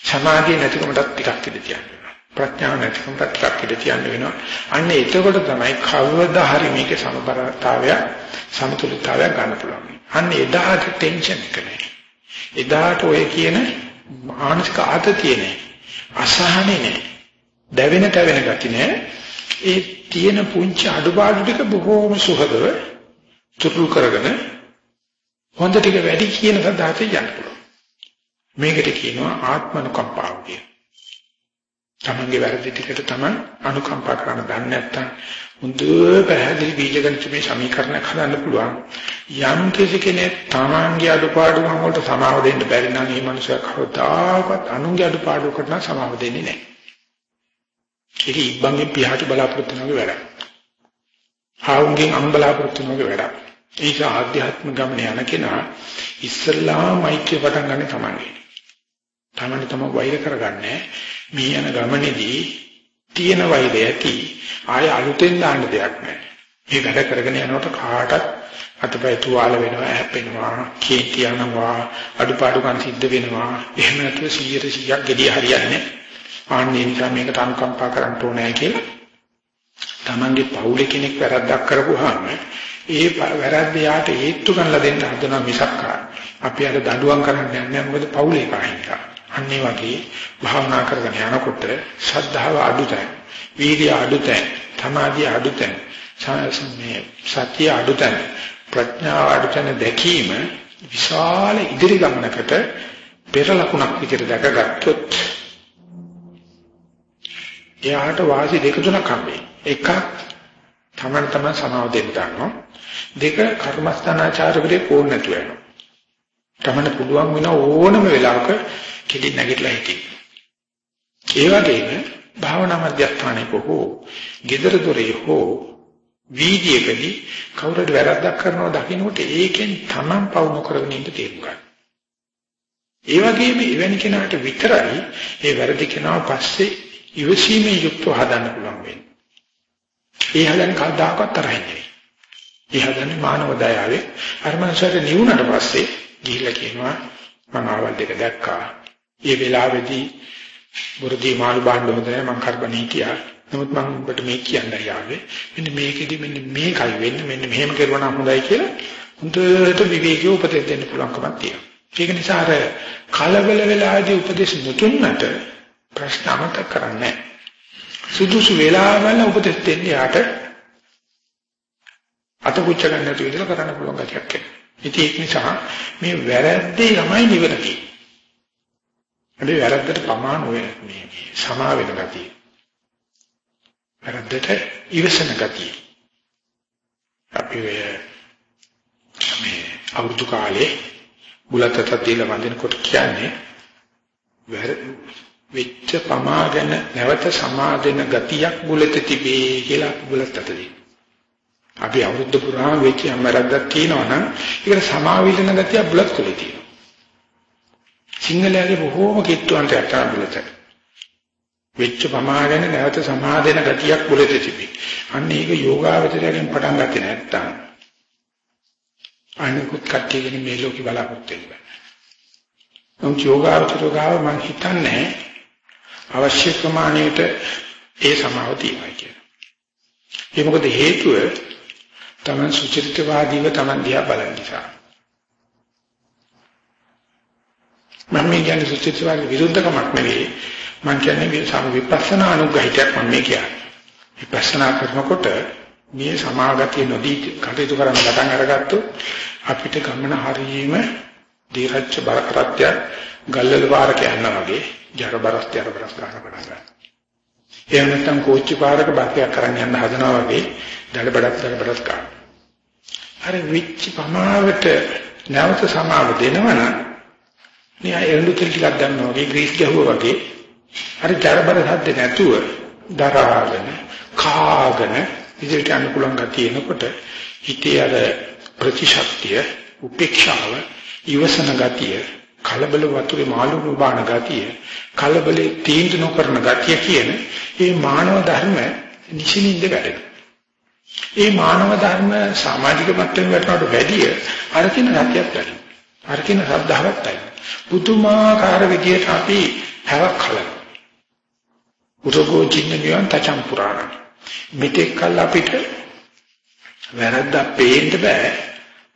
සමාධිය නැතිකමටත් ටිකක් ඉඩ තියන්න ප්‍රඥාව නැතිකම ටිකක් ඉඳ තියන්න වෙනවා. අන්න එතකොට තමයි කවදා හරි මේකේ සමබරතාවය සමතුලිතතාවය ගන්න පුළුවන්. අන්න එදාට ටෙන්ෂන් එක නැහැ. එදාට ඔය කියන මානසික ආතතිය නැහැ. අසහනෙ නැහැ. දැවෙන තැවෙන ගති නැහැ. ඒ තියෙන පුංචි අඩුපාඩු ටික බොහෝම සුහදව තුරු කරගෙන හොඳ ටික වැඩි කියන සදාතේ යන්න පුළුවන්. මේකට කියනවා ආත්මනුකම්පාව කියලා. තමන්ගේ වැරදි ටිකට තමයි අනුකම්පා කරන්න දන්නේ නැත්නම් මුද පැහැදිලි බීජගණිත මේ සමීකරණ හදන්න පුළුවන් යම් කිසි කෙනෙක් තමන්ගේ අඩුපාඩුකම් වලට සමාව දෙන්න බැරි නම් මේ මනුස්සයා කවදාකවත් අනුන්ගේ අඩුපාඩුකට නම් සමාව දෙන්නේ නැහැ ඒක ඉබ්බන්ගේ පියාට බලාපොරොත්තු වෙනගේ වැඩක්. හාවුන්ගෙන් අම් බලාපොරොත්තු වෙනගේ වැඩක්. ඒක ආධ්‍යාත්ම ගමනේ යන කෙනා ඉස්සල්ලාම මෛත්‍රිය පටන් ගන්න තමයි. තමන්නේ තම වෛර කරගන්නේ මේ යන ගමනේදී තියෙන වෛරය ඇති ආය අලුතෙන් දාන්න දෙයක් නැහැ. මේ වැඩ කරගෙන යනකොට කාටත් අතපය තුවාල වෙනවා, හැපෙනවා, කේන්ති යනවා, අඩුපාඩුකම් සිද්ධ වෙනවා. එහෙම නැතුව 100 100ක් gediya හරියන්නේ. ආන්නේ නිසා මේකට අනුකම්පා කරන්න ඕනේ කියලා. Tamange පවුලේ කෙනෙක් වැරද්දක් කරපුවාම ඒ වැරද්ද යාට හේතු ගන්නලා දෙන්න හදනවා මිසක් අපි අර දඬුවම් කරන්න යන්නේ මොකද පවුලේ කායිකා. අන්නේ වගේ භාවනා කරගෙන යනකොට ශ්‍රද්ධාව අඩුතැන්, වීර්ය අඩුතැන්, සමාධිය අඩුතැන්, මේ සතිය අඩුතැන්, ප්‍රඥාව අඩුතැන් දැකීම විශාල ඉදිරි ගමනකට පෙර ලකුණක් විදිහට දැකගත්තොත් එයාට වාසි දෙක තුනක් හම්බෙයි. එකක් තමන් තමන් සමාව දෙන්න ගන්නවා. දෙක කර්මස්ථානාචාරකදී පෝරණ නැතුව යනවා. තමන්න පුළුවන් වෙන ඕනම වෙලාවක කෙලින් නැගිටලා හිටින්න. ඒ වගේම භාවනා මධ්‍යස්ථානයක හෝ, gedara dore හෝ වීදියේකදී කවුරුද වැරද්දක් කරනවා දකින්නකොට ඒකෙන් තමන් පවු නොකරගෙන ඉන්න තේරුම් ගන්න. ඒ වගේම එවැනි කෙනාට විතරයි ඒ වැරදි කෙනාව පස්සේ ඉවසීමේ යුක්තව හදන්න පුළුවන් වෙන්නේ. ඒ හදන්නේ කවදාකවත් තරහින් නෙවෙයි. ඒ හදන්නේ මානව දයාවේ අර මනසට නිවුණට පස්සේ ගිහිල්ලා කියනවා මම ආවල් දෙක දැක්කා. ඒ වෙලාවේදී බුරුදී මාළු බාන්න හොඳ නැහැ මං කරබනේ කියා. නමුත් මම ඔබට මේ කියන්නයි ආවේ. මෙන්න මේකෙදි මෙන්න මේකයි වෙන්නේ මෙන්න මෙහෙම කරුවා නම් හොඳයි කියලා හොඳට විවේකීව උපදෙස් දෙන්න පුළුවන්කමක් තියෙනවා. ඒක නිසා අර කලබල වෙලාදී උපදෙස් නොතුන්නට ප්‍රශ්න අමතක කරන්නේ සුදුසු වෙලාවල උපදෙස් දෙන්න යාට අතපුච්ච ගන්න නැතුව ඉඳලා කරන්න පුළුවන් ගතියක් එනවා. ඉතින් ඒක නිසා මේ වැරද්දේ ළමයි නිවන තියෙන්නේ. හැබැයි වැරද්දට ප්‍රමාණ වෙන මේ සමා වෙන ගතිය. වැරද්දට ඉවසන ගතිය. අපි මේ අවුරුදු කාලේ බුලතට දීලා වඳිනකොට කියන්නේ වෙච්ච පමාගෙන නැවත සමාදෙන ගතියක් බුලත තිබේ කියලා බුලතට දී. අපි අවුරුද්ද පුරාම වෙච්ච අමරද්දක් තියෙනවා නම් ඒකට සමාවිලන ගතිය බුලත් කුලේ තියෙනවා. සිංහලයේ බොහෝම කිට්ටුවන්ට යටා බුලත. වෙච්ච පමාගෙන නැවත සමාදෙන ගතියක් බුලත තිබේ. අන්න ඒක යෝගාවචරයෙන් පටන් ගත්තේ නැත්තම් අනිකුත් කට්ටියගෙන මේ ලෝකෙ බලාපොරොත්තු වෙන්න බෑ. නමුත් යෝගාවචරය ගාව මම හිතන්නේ අවශ්‍ය ප්‍රමාණයට ඒ සමාව තියෙනවා කියලා. ඒ මොකද හේතුව තමන් සුචරිතවාදීව තමන් දිහා බලන නිසා. මම මේ කියන්නේ සුචරිතවාදී විරුද්ධකමක් නෙවෙයි. මම කියන්නේ මේ සම විපස්සනා අනුග්‍රහිතයක් මම මේ කියන්නේ. විපස්සනා කරනකොට මේ සමාගතිය නොදී කටයුතු කරන්න පටන් අරගත්තොත් අපිට ගමන හරියීම දීර්ඝ බරකටත්‍ය ගල්වල පාරක යනවා වගේ ජර බරස් ජර බරස් ගන්න පටන් ගන්නවා. එහෙම නැත්නම් කෝච්චි පාරක බස්යක් කරන් යන්න හදනවා වගේ දඩ බඩක් දඩ බඩක් ගන්න. අර විච්ච පමාවට නැවත සමාව දෙනවනම් නිය එළු තෙල් ටිකක් ගන්නවා වගේ ග්‍රීස් ගහුවා වගේ අර ජර බර හද්ද නැතුව දරාගෙන කාගෙන ඉදිරියට යන්න පුළුවන් ගතිය එනකොට හිතේ අර ප්‍රතිශක්තිය උපේක්ෂාව ඉවසන ගතිය කලබල වතුරේ මාළු බාන ගතිය කලබලේ තීන්දුව නොකරන ගතිය කියන මේ මානව ධර්ම නිසින්ින්ද වැඩෙන. මේ මානව ධර්ම සමාජික මට්ටමේ වටනට වැඩිය අරකින රතියක් වැඩි. අරකින ශ්‍රද්ධාවක් වැඩි. පුදුමාකාර විදියට අපි හැවක් කලන. උරගෝ චින්න නියන් තචම් පුරාණ. මෙතෙක් කල් අපිට වැරද්දක් පේන්න බෑ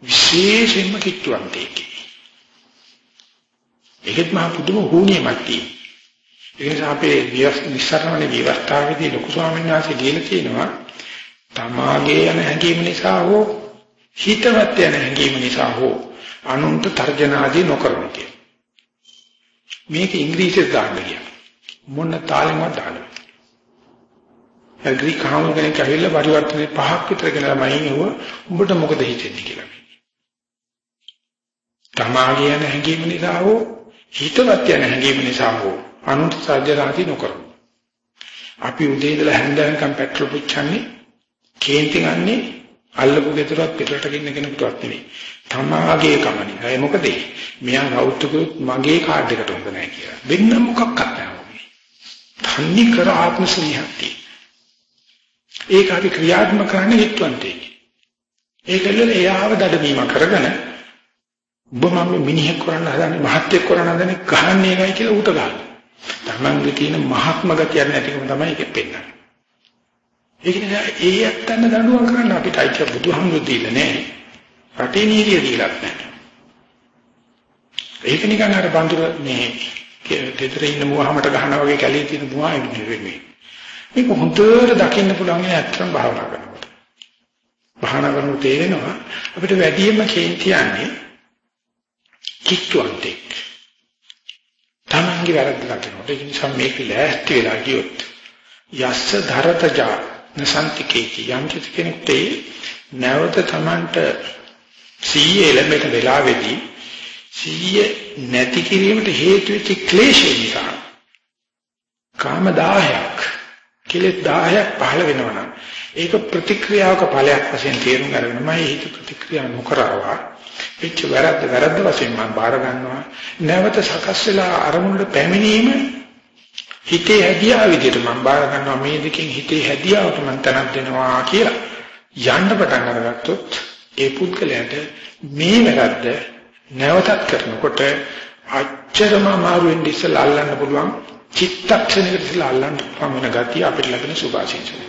විශේෂයෙන්ම කිට්ටුවන්තයෙක්. ඒකත් මහ පුදුම හුනියමක් තියෙනවා. ඒ නිසා අපේ විශ්සරණනේ විවස්ථාවේදී ලොකු ස්වාමීන් වහන්සේ දීලා තියෙනවා තමාගේ යන හැඟීම නිසා හෝ හිතවත් යන හැඟීම නිසා හෝ අනුන්ට තර්ජන ආදී නොකරන කිය. මේක ඉංග්‍රීසියෙන් දාන්න ගියා. මොන තාලෙන්වත් දාන්න බෑ. ග්‍රීක හාමුදුරුවෝ කෙනෙක් ඇවිල්ලා පරිවර්තනේ පහක් විතර ගෙනලා මයින් ඇහුවා උඹට මොකද හිතෙන්නේ කියලා. තමාගේ යන හැඟීම නිසා හෝ හිතවත් යන හැඟීම නිසා හෝ අනුන්ට සාධ්‍යරාති නොකරමු. අපි උදේ ඉඳලා හැන්ද වෙනකම් පෙට්‍රල් පුච්චන්නේ කේන්ති ගන්නේ අල්ලපු ගෙදරත් පිටරට ගෙන්න කෙනෙකුටවත් නෙවෙයි. තමාගේ කමනේ. ඒ මොකද මෙයා රෞත්තුකුත් මගේ කාඩ් එකට හොඳ නැහැ කියලා. වෙන මොකක්වත් නැහැ. තන්නේ කර ආත්ම සංහතිය. ඒක අපි ක්‍රියාත්මක කරන්න හිටවන්තේ. ඒකල්ල එයාව දඩමීම කරගෙන ඔබ මම මිනිහෙක් කරන්න හදන්නේ මහත්යෙක් කරන්න හදන්නේ ගහන්නේ එකයි කියලා ඌට ගන්න. තමන්ගේ තියෙන මහත්ම ගතියක් නැතිකම තමයි ඒකෙ පෙන්නන්නේ. ඒක නිසා ඒ යත්තන්න දඬුවම් කරන්න අපිට අයිති බුදුහාමුදුරු දීලා නැහැ. රටේ නීතිය දීලත් නැහැ. ඒක නිකන් අර බඳුර මේ ගෙදර ඉන්න මුවහමට ගහනවා වගේ කැලේ තියෙන මුවා නෙවෙයි. මේක හොඳට දකින්න පුළුවන් නේ අත්‍තරම් භාවනා කරනකොට. භාවනා කරනකොට තේරෙනවා අපිට වැඩියෙන්ම කේන්තියන්නේ කිට්ටුවන්තෙක්. තමන්ගේ වැරද්ද දකිනකොට ඒ නිසා මේක ලෑස්ති වෙලා ගියොත් යස්ස ධරතජා නසන්තිකේති යම් කෙනෙක් තේ නැවත තමන්ට සීයේ ලැබෙන වෙලාවේදී සීය නැති කිරීමට හේතු වෙච්ච ක්ලේශය නිසා කාම 10ක් කෙලෙස් 10ක් පහළ වෙනවා ඒක ප්‍රතික්‍රියාවක ඵලයක් වශයෙන් තේරුම් අරගෙන මම හිත ප්‍රතික්‍රියා නොකරවා පිට වැරද්ද වැරද්ද වශයෙන් මම බාර ගන්නවා. නැවත සකස් වෙලා අරමුණට පැමිණීම හිතේ හැදියාව විදිහට මම බාර ගන්නවා. මේ දෙකෙන් හිතේ හැදියාවට මම තනක් දෙනවා කියලා යන්න පටන් අරගත්තොත් ඒ පුද්ගලයාට මේ වැරද්ද නැවතත් කරනකොට අච්චරම අමාරු වෙන්න ඉස්සලා අල්ලන්න පුළුවන්. චිත්තක්ෂණයකට ඉස්සලා අල්ලන්න පුළුවන් වෙන ගතිය අපිට ලැබෙන සුභාශිංසනය.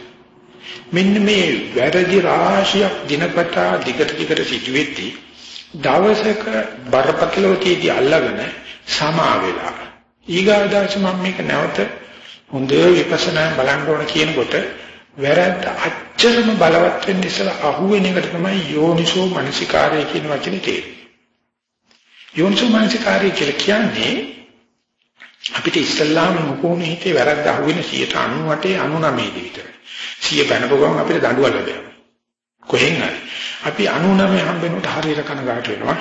මෙන්න මේ වැරදි රාශියක් දිනපතා දිගට දිගට සිදුවෙද්දී දවසක බරපතලව තියදී අල්ලගෙන සමා වෙලා ඊගාදාස මම මේක නැවත හොඳ විපස්සනා බලන්න ඕන කියනකොට වැරද්ද අච්චරම බලවත් වෙන්න ඉස්සලා අහුවෙන එකට තමයි යෝනිසෝ මනසිකාරය කියන වචනේ තේරෙන්නේ. යෝනිසෝ මනසිකාරය කියලා කියන්නේ අපිට ඉස්සල්ලාම මොකෝනේ හිතේ වැරද්ද අහුවෙන 98 99 විතරයි. 100 බැනපු ගමන් අපිට දඬුවම් ලැබෙනවා. කොහෙන් හරි. අපි 99 හම්බෙන්නට හරියට කනගාටු වෙනවා.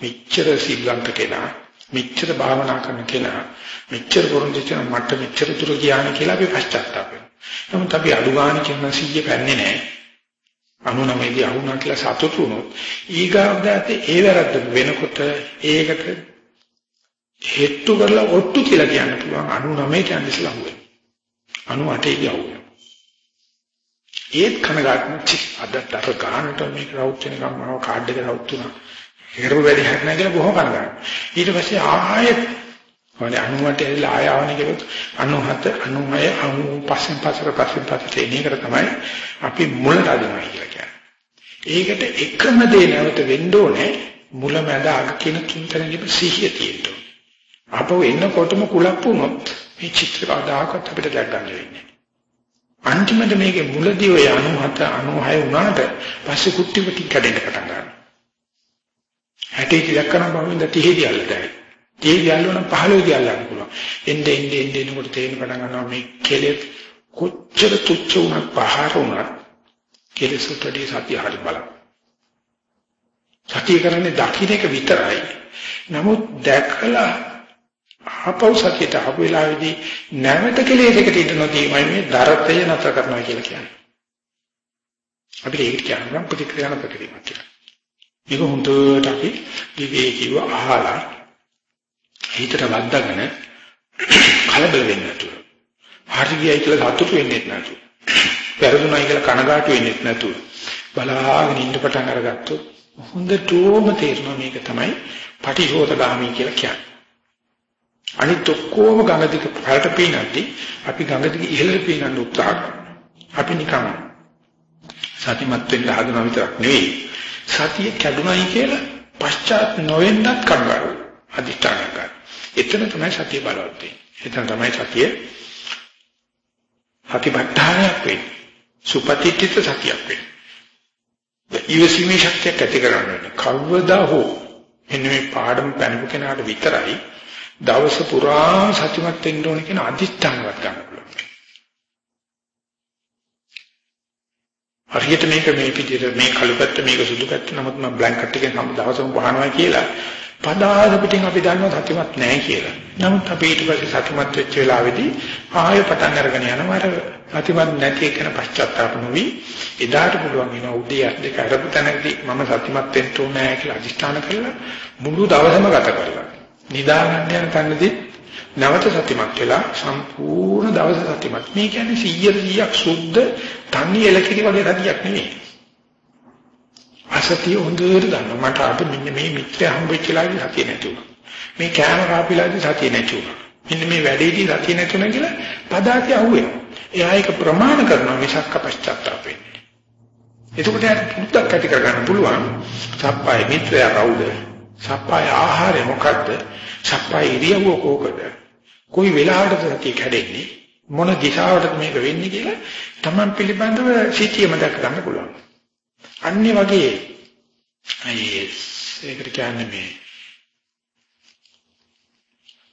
මෙච්චර සිල්වන්ත කෙනා මෙච්චර භාවනා කරන කෙනා මෙච්චර වරුන්දිචන මට මෙච්චර දුර ගියාන කියලා අපි පශ්චාත්තාප වෙනවා. නමුත් අපි අඩු ගන්න කියන 100 පැන්නේ නැහැ. 99 දී අහුණා කියලා සතුටු වුණොත් ඊගාවදාට ඒ වැරද්ද වෙනකොට ඒකට හෙට්ටු කරලා ඔට්ටු කියලා කියන්න පුළුවන් 99 කියන්නේ ඉස්සලා හුවේ. 98 දී අහුවේ. ඒත් කනගාටු චි අදට අර ගන්නට මේක රවුට් වෙන ගමන් කාඩ් එක රවුට් වුණා. ඒකට වැඩි හරියක් නැහැ කියලා බොහොම කනගාටු. ඊට පස්සේ ආයෙත් වල 98 ඇවිල්ලා ආය ආවනේ කියලොත් 97 96 95 පස්සෙන් පස්සට පස්සෙන් පස්සට එන එකට තමයි අපි මුලට අදිනවා කියලා කියන්නේ. ඒකට එකම දේ නැවත වෙන්න ඕනේ මුල මැද අග කියන තුන්තරෙදිම සිහිය තියෙන්න ඕනේ. අපෝ එන්නකොටම කුලප් වුණොත් මේ චිත්‍ර ආදාකත් අපිට දැක් ගන්න වෙන්නේ. අන්තිමට මේකේ මුලදී ඔය 97 96 වුණාට පස්සේ කුට්ටි කුට්ටි කැඩෙන්න පටන් ගන්නවා. 60 ඉලක්කන බවින්ද 30 දී අල්ලතයි. ඒ යල්ලන 15 දී අල්ලන්න පුළුවන්. එnde එnde එnde එනකොට තේරෙන පටන් ගන්නවා මේ කෙලෙස් කොච්චර තුච්ච වුණත් පහර වුණත් කෙලෙස් උඩදී සතිය හරි බලන්න. සතිය කරන්නේ දකින්න එක විතරයි. නමුත් දැකලා ආපහු සතියට ආපු වෙලාවේදී නැවත කෙලෙසකට ඉඳ නොදීමයි මේ දරතය නතර කරනවා කියලා කියන්නේ. අපිට ඒක කියන්න ප්‍රතික්‍රියා නතර කිරීමක් කියලා. මේක හොඳට අපි විවේකීව අහලා හිතට වද්දාගෙන කලබල වෙන්නේ නැතුව. හරි ගියයි කියලා සතුටු වෙන්නේ නැතුව. පෙරදුනයි කියලා කනගාටු වෙන්නේ නැතුව. බලාගෙන ඉන්න පටන් අරගත්තොත් හොඳටම තේරෙනවා මේක තමයි පටිශෝතගාමී කියලා කියන්නේ. අනිත් ඔක්කොම ගඟ දිග පළට පීනද්දී අපි ගඟ දිග ඉහළට පීනන්න උත්සාහ කරනවා. අපි නිකන් සතිමත් වෙන්න හදනවා විතරක් නෙවෙයි සතිය කැඩුනයි කියලා පශ්චාත් නොවෙන්නත් කනගාටු අධිෂ්ඨාන ගන්න. එතන තමයි සතිය බලවත් වෙන්නේ. එතන තමයි සතිය සතිපට්ඨානයක් වෙන්නේ. සුපතිත්‍ිත සතියක් වෙන්නේ. ඊවසීමේ ශක්තියක් ඇති කරගන්න. කවදා හෝ එන්න මේ පාඩම පැනපු කෙනාට විතරයි දවස පුරා සතිමත් වෙන්න ඕන කියන අධිෂ්ඨානවත් ගන්න පුළුවන්. හරියට මේක මේ පිටියට මේ කළු පැත්ත මේක සුදු පැත්ත නමුත් මම බ්ලැන්කට් එකෙන් හැම දවසම වහනවා කියලා පදාස පිටින් අපි දන්නවා සතිමත් නැහැ කියලා. නමුත් අපි ඊට පස්සේ සතිමත් වෙච්ච වෙලාවේදී ආයෙ පටන් අරගෙන යනවා අර සතිමත් නැති එකන පශ්චාත්තාප නොවි එදාට පුළුවන් වෙනවා උදේ අත් දෙක අරපු තැනදී මම සතිමත් වෙන්න ඕනේ කියලා අදිස්ථාන කළා මුළු දවසම ගත කරලා. නිදා ගන්න යන තැනදී නැවත සතිමත් වෙලා සම්පූර්ණ දවස සතිමත්. මේ කියන්නේ 100ක් සුද්ධ තනි එලකිරි වගේ සතියක් නෙමෙයි. අසතිය හොඳට ගන්න. මට අද මෙන්න මේ මිත්‍ය හම්බෙච්චලාදී සතිය නැති වුණා. මේ කෑම කාපිලාදී සතිය නැති වුණා. මෙන්න මේ වැඩේදී සතිය නැති වුණා කියලා පදාතිය අහුවෙනවා. එයා ඒක ප්‍රමාණ කරනවා මිසක් පශ්චාත්තාප වෙන්නේ. එතකොට යාට පුදුක් ඇති කරගන්න පුළුවන්. සප්පාය මිත්‍රයා කවුද? සප්පාය ආහාරය මොකද්ද? සප්පාය ඉරියව්ව කෝකද? කොයි වෙලාවටද සතිය කැඩෙන්නේ? මොන දිශාවටද මේක වෙන්නේ කියලා Taman පිළිබඳව සිටියම දැක ගන්න පුළුවන්. අන්නේ වගේ ඒකට කියන්නේ මේ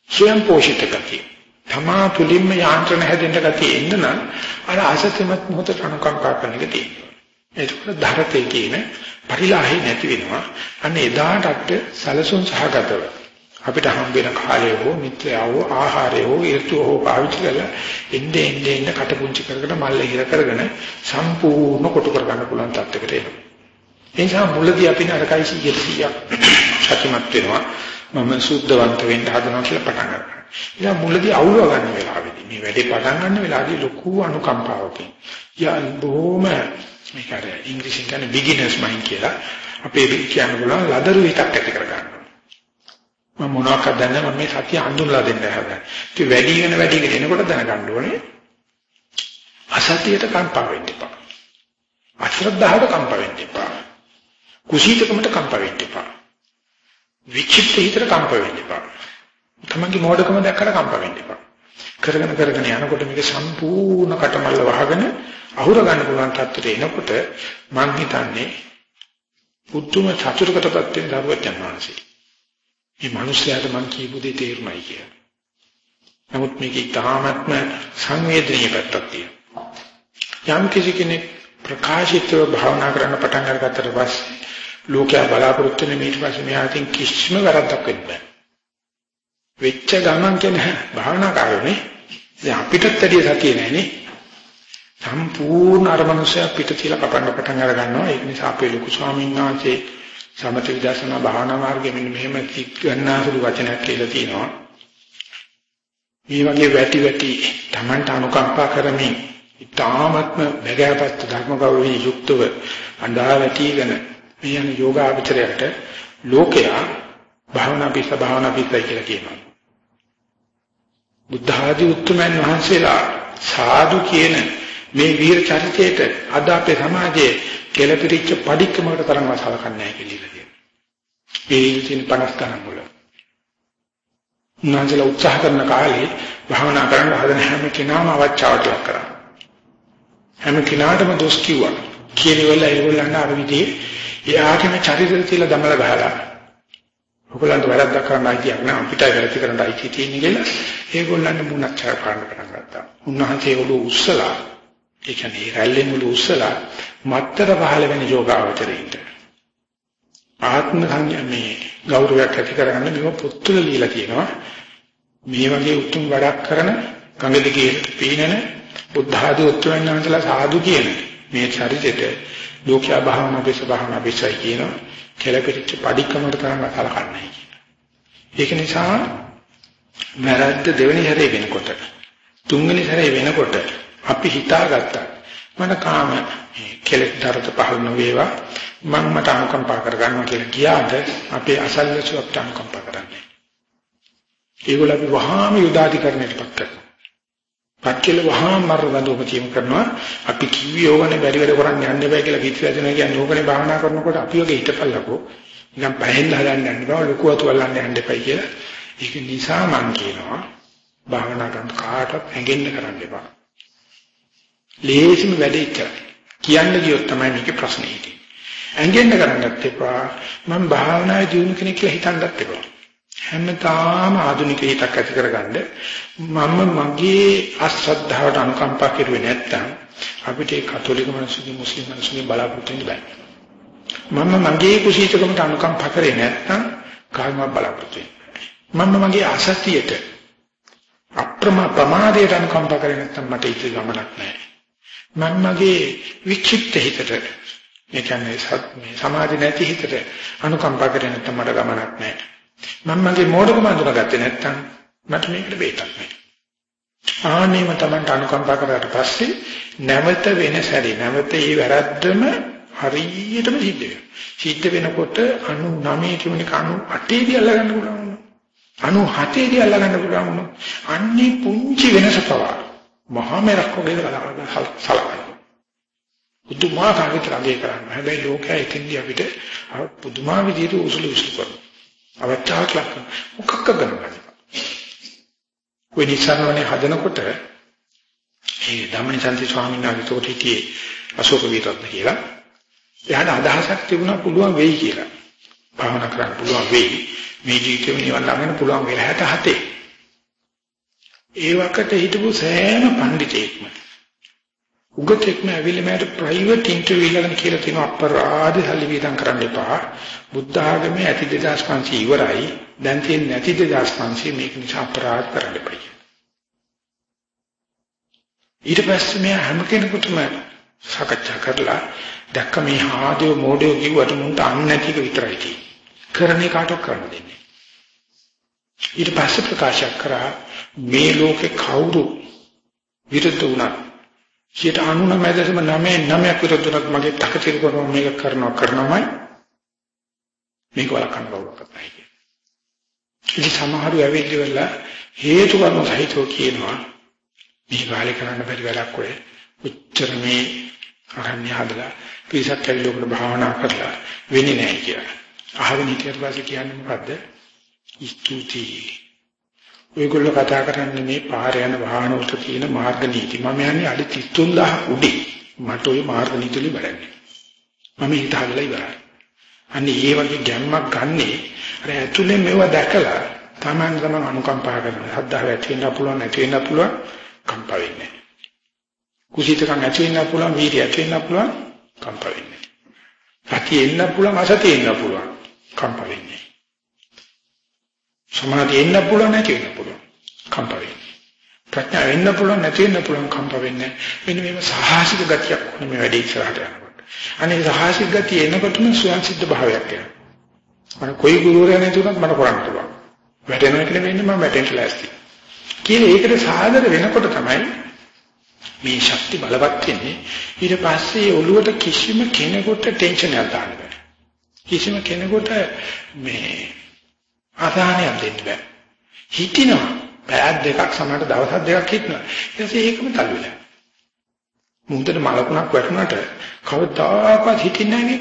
ස්වයං පෝෂිත ගතිය. තමා තුලින්ම යාන්ත්‍රණ හැදෙන්න ගතිය එන්න නම් අර අසත්‍යමත් මොහොතට අනුකම්පා කරන එක තියෙනවා. ඒක ධරතේ කියන පරිලාහය නැති වෙනවා. අන්න එදාට අපිට සලසුන් සහගතව අපිට හම් වෙන කාලය හෝ මිත්‍යාව ආහාරය හෝ ඍතු හෝ පාවිච්චි කරලා එන්නේ එන්නේ එන්න කටපුංචි කරගෙන මල්ල හිර කරගෙන සම්පූර්ණ කොටු කර ගන්න පුළුවන් තත්යකට එනවා. ඒ නිසා මුලදී අපි නරකයි 100ක් සතුටුමත් වෙනවා. මම සුද්ධවන්ත වෙන්න හදනවා කියලා පටන් ගන්නවා. ඉතින් මුලදී අවුලව ගන්න වෙලාවෙදී මේ වැඩේ පටන් ගන්න වෙලාවදී ලොකු අනුකම්පාවකින් යා බොහොම මේක අර ඉංග්‍රීසියෙන් කියන්නේ බිග්ිනර්ස් මයින්ඩ් කියලා අපේ කියන්න පුළුවන් ලදරු හිතක් ඇති කරගන්න. මම මොනවාක්ද දන්නේ මම මේ සතිය හඳුන්ලා දෙන්න හදන්නේ. ඉතින් වැඩි වෙන වැඩි වෙන එනකොට දැනගන්න ඕනේ අසතියට කම්පා වෙන්න එපා. අශ්‍රද්ධාවට කම්පා වෙන්න එපා. කුසීතකමට කම්පා වෙන්න එපා. විචිත්ත හිතට කම්පා වෙන්න එපා. තමන්ගේ මෝඩකම දැක්කට කම්පා වෙන්න එපා. කරගෙන කරගෙන යනකොට මේක සම්පූර්ණ කටමල්ල වහගෙන අහුර ගන්න පුළුවන් තත්ත්වයට එනකොට මං හිතන්නේ පුදුම චතුරකටපත් වෙන දරුවත් යනවාසි. මේ මිනිස්යාට මං කියපු දේ තේරුමයි කියලා. නමුත් මේකේ තාමත්ම සංවේදනීය පැත්තක් තියෙනවා. යම් කිසි කෙනෙක් ප්‍රකාශිතව භාවනා කරන්න පටන් අරගත්තට පස්සේ ලෝකයා බලාපොරොත්තු වෙන ඊට පස්සේ මෙයාටින් කිසිම වැරද්දක් වෙන්න බෑ. වෙච්ච ගමන් කියන භාවනා කාරණේ දැන් අපිටත් ඇදී සතිය නැනේ. සම්පූර්ණ අරමනුෂය පිට තියලා කපන්න පටන් අර ගන්නවා. ඒක නිසා අපේ ලොකු ස්වාමීන් වහන්සේ සමථ විදර්ශනා භාවනා මාර්ගයේ මෙන්න මෙහෙම කික් ගන්නාසුළු වචනයක් කියලා තියෙනවා. මේ වගේ වැටි වැටි Tamanට අනුකම්පා කරමින් ඊ타ත්ම බගෑපත් ධර්ම ගෞරවයෙන් යුක්තව අඳා වැටිගෙන මේ යන යෝගාචරයට ලෝකයා භාවනා පිස්ස භාවනා පිස්සයි කියලා කියනවා. බුද්ධ ආදී උතුම්යන් වහන්සේලා සාදු කියන මේ වීර චරිතයට අද අපේ සමාජයේ කෙලපිරිච්ච padikkaමකට තරම්ව සලකන්නේ නැහැ කියලා කියනවා. ඒ ඉතින් 50 ගණන් වල. උන්වහන්සේලා උත්සාහ කරන කාලේ භාවනා කරන්න හදන හැම කෙනාම අවචාවට ලක් කරා. හැම කෙනාටම දොස් කිව්වා. කියනවල ඒගොල්ලන්ට අර විදිහේ එයාටම චරිතය කියලා දමලා ගහලා ඔයගොල්ලන්ට වැරද්දක් කරන්න අයිතියක් නෑ අපිටයි වැරදි කරන්න අයිතිය තියෙන්නේ කියලා ඒගොල්ලන්ට මුණක් චාර කරන්න පටන් ගත්තා. උන්වහන්සේ ඔළුව උස්සලා ඒ කියන්නේ රැල්ලෙන් ඔළුව උස්සලා මත්තර පහළ වෙන යෝගාවචරයින්ට ආත්ම සංයමේ ගෞරවයක් ඇති කරගන්න මේව පොත්තුල ලියලා තියෙනවා. මේ වගේ උතුම් වැඩක් කරන ගඟ දිගේ පීනන බුද්ධ ආදී උත්තරයන් වහන්සේලා සාදු කියන මේ චරිතෙට ලෝකයා භාවනා පිස භාවනා පිසයි කියන කෙලපිරිච්ච padikkaමකට තරම් කලකන්නේ ඒක නිසා වැරද්ද දෙවෙනි හැරේ වෙනකොට තුන්වෙනි හැරේ වෙනකොට අපි හිතාගත්තා මම කාම කෙලෙස් දරත පහළ නොවේවා මම මට අනුකම්පා කරගන්නවා කියලා කියාද අපේ අසල්වැසු අපට අනුකම්පා කරන්නේ ඒගොල්ලෝ අපි වහාම යුදාධිකරණයටපත් කරනවා. පච්චල වහාම මරවඳුම තියම කරනවා. අපි කිව්වේ ඕගනේ බැරි වැඩ කරන්න යන්න බෑ කියලා කිච් වැදෙනවා කියන්නේ ඕගනේ භාවනා කරනකොට අපි වගේ හිටපල්ලකෝ. නිකන් පහෙන් හදන්න යන්න බෑ ලොකු අතු වල්ලන්න යන්න එපයි කියලා. ඒක නිසා මම කියනවා භාවනා කරන කාටවත් හැංගෙන්න කරන්න එපා. ලේසිම වැඩේ ඉච්චරයි. කියන්න ගියොත් තමයි මේකේ ප්‍රශ්නේ හිටින්නේ ඇඟෙන්න කරන්නත් එපා. මම භාවනායේ දියුණු කෙනෙක් කියලා හිතන්නත් එපා. හැමදාම ආධුනික හිතක් ඇති කරගන්න මම මගේ අශ්‍රද්ධාවට අනුකම්පා කෙරුවේ නැත්තම් අපිට ඒ කතෝලික මිනිස්සුගේ මුස්ලිම් මිනිස්සුගේ බලාපොරොත්තු වෙන්න බෑ මම මගේ කුසීතකමට අනුකම්පා කරේ නැත්තම් කායිමව බලාපොරොත්තු මම මගේ අසතියට අප්‍රම ප්‍රමාදයට අනුකම්ප කරේ නැත්නම් මට ඉති ගමනක් නැහැ. මම මගේ වික්ෂිප්ත හිතට ඒ කියන්නේ මේ සමාධි නැති හිතට අනුකම්ප කරේ නැත්නම් මට ගමනක් නැහැ. මම මගේ මෝඩකම අඳුනගත්තේ නැත්නම් මට මේකට බේතක් නැහැ. ආනේම Tamanට අනුකම්ප කරාට පස්සේ නැවත වෙන සැරේ නැවත ඒ වැරද්දම හරියටම සිද්ධ වෙනවා. සිද්ධ වෙනකොට 99 කියුනේ 98 දී අල්ලගන්න පුළුවන්. 97 දී අල්ලගන්න පුළුවන්. අන්නේ පුංචි වෙනස පවා මහා මෙරක් වගේ සලකනවා. පුදුමාකාර විතරගේ කරන්නේ. හැබැයි ලෝකයා එතෙන්දී අපිට පුදුමා විදිහට උසුළු උසුළු කරනවා. අවචාවක් ලක්ක මොකක්ද කරන්නේ? ඔය නිසරණනේ හදනකොට ඒ ධම්මනිසන්ති ස්වාමීන් වහන්සේ තෝටිතියේ අශෝක විරත්න කියලා එයාට අදහසක් තිබුණා පුළුවන් වෙයි කියලා. භාවනා කරන්න පුළුවන් වෙයි. මේ ජීවිතේ නිවන් ළඟට පුළුවන් වෙලා 67. ඒ වකට හිටපු සෑම පඬිතෙක්ම උගතෙක්ම ඇවිල්ලා මට ප්‍රයිවට් ඉන්ටර්විව් එකකට කියලා තියෙනවා අපරාධ සල්ලි වේදම් කරන්න එපා. බුද්ධ ආගමේ ඇති 2500 ඉවරයි. දැන් තියෙන නැති 2500 මේක නිසා අපරාධ කරන්න එපා. ඊට පස්සේ මේ හැම කෙනෙකුටම සාකච්ඡා කරලා දැක්ක මේ ආදෝ මොඩෝ කිව්වට මුන්ට අන්න නැතික විතරයි තියෙන්නේ. කරන එකටක් කරන්න දෙන්නේ. ඊට පස්සේ ප්‍රකාශ කරා මේ ලෝකේ කවුරු විරුද්ධ වුණා 99 9 9ක් විරුද්ධවත් මගේ තකතිර කරනවා මේක කරනවා කරනවාමයි මේක වලකන්න බවකට නැහැ. ඉතින් සමහරු ඇවිල්ලා හේතු කරන සහිතව කියනවා මේ කාලේ කරන්න බැරි වැඩක් ඔය උච්චර මේ අරණ්‍ය හදලා පිරිසක් ඇවිල්ලා උකට භාවනා කරලා වෙන්නේ නැහැ කියලා. අහගෙන හිටියට පස්සේ කියන්නේ මොකද්ද? ස්තුතියි. ඔයගොල්ලෝ කතා කරන්නේ මේ පාර යන වාහන වලට තියෙන මාර්ග නීති. මම යන්නේ අඩි 33000 උඩින්. මට ওই මාර්ග නීති වලින් බලන්නේ. මම හිත හදලා ඉවරයි. අන්නේ ඒ වගේ ගැම්මක් ගන්නේ අර ඇතුලේ මේව දැකලා Taman තමන් අනුකම්පා කරනවා. හද්දාව ඇති වෙන්න පුළුවන් නැති වෙන්න පුළුවන් කම්ප වෙන්නේ. කුසීතකම් ඇති වෙන්න පුළුවන් වීර්ය ඇති වෙන්න පුළුවන් කම්ප වෙන්නේ. සතිය එන්න පුළුවන් අසතිය එන්න පුළුවන් කම්ප වෙන්නේ. සමාධිය එන්න පුළුවන් නැති වෙන්න පුළුවන් කම්ප වෙන්නේ. ප්‍රඥා එන්න පුළුවන් නැති වෙන්න පුළුවන් කම්ප වෙන්නේ. මෙන්න මේව සාහසික ගතියක් මේ වැඩේ ඉස්සරහට යනකොට. අනේ සාහසික ගතිය එනකොටම ස්වයං සිද්ධ භාවයක් එනවා. මම කොයි ගුරුවරයා නැතුණත් මට කරන්න පුළුවන්. වැටෙනවා කියලා වෙන්නේ මම වැටෙන්න ලෑස්ති. කියලා ඒකට සාදර වෙනකොට තමයි මේ ශක්ති බලවත් වෙන්නේ. ඊට පස්සේ ඔළුවට කිසිම කෙනෙකුට ටෙන්ෂන් එකක් දාන්න බෑ. කිසිම කෙනෙකුට මේ අසහනයක් දෙන්න බෑ. හිටිනවා. පැය දෙකක් සමහර දවස් දෙකක් හිටනවා. ඊට පස්සේ ඒකම තල් වෙලා. මුහුදට මලකුණක් වැටුණාට කවදාකවත් හිටින්නේ නැහැ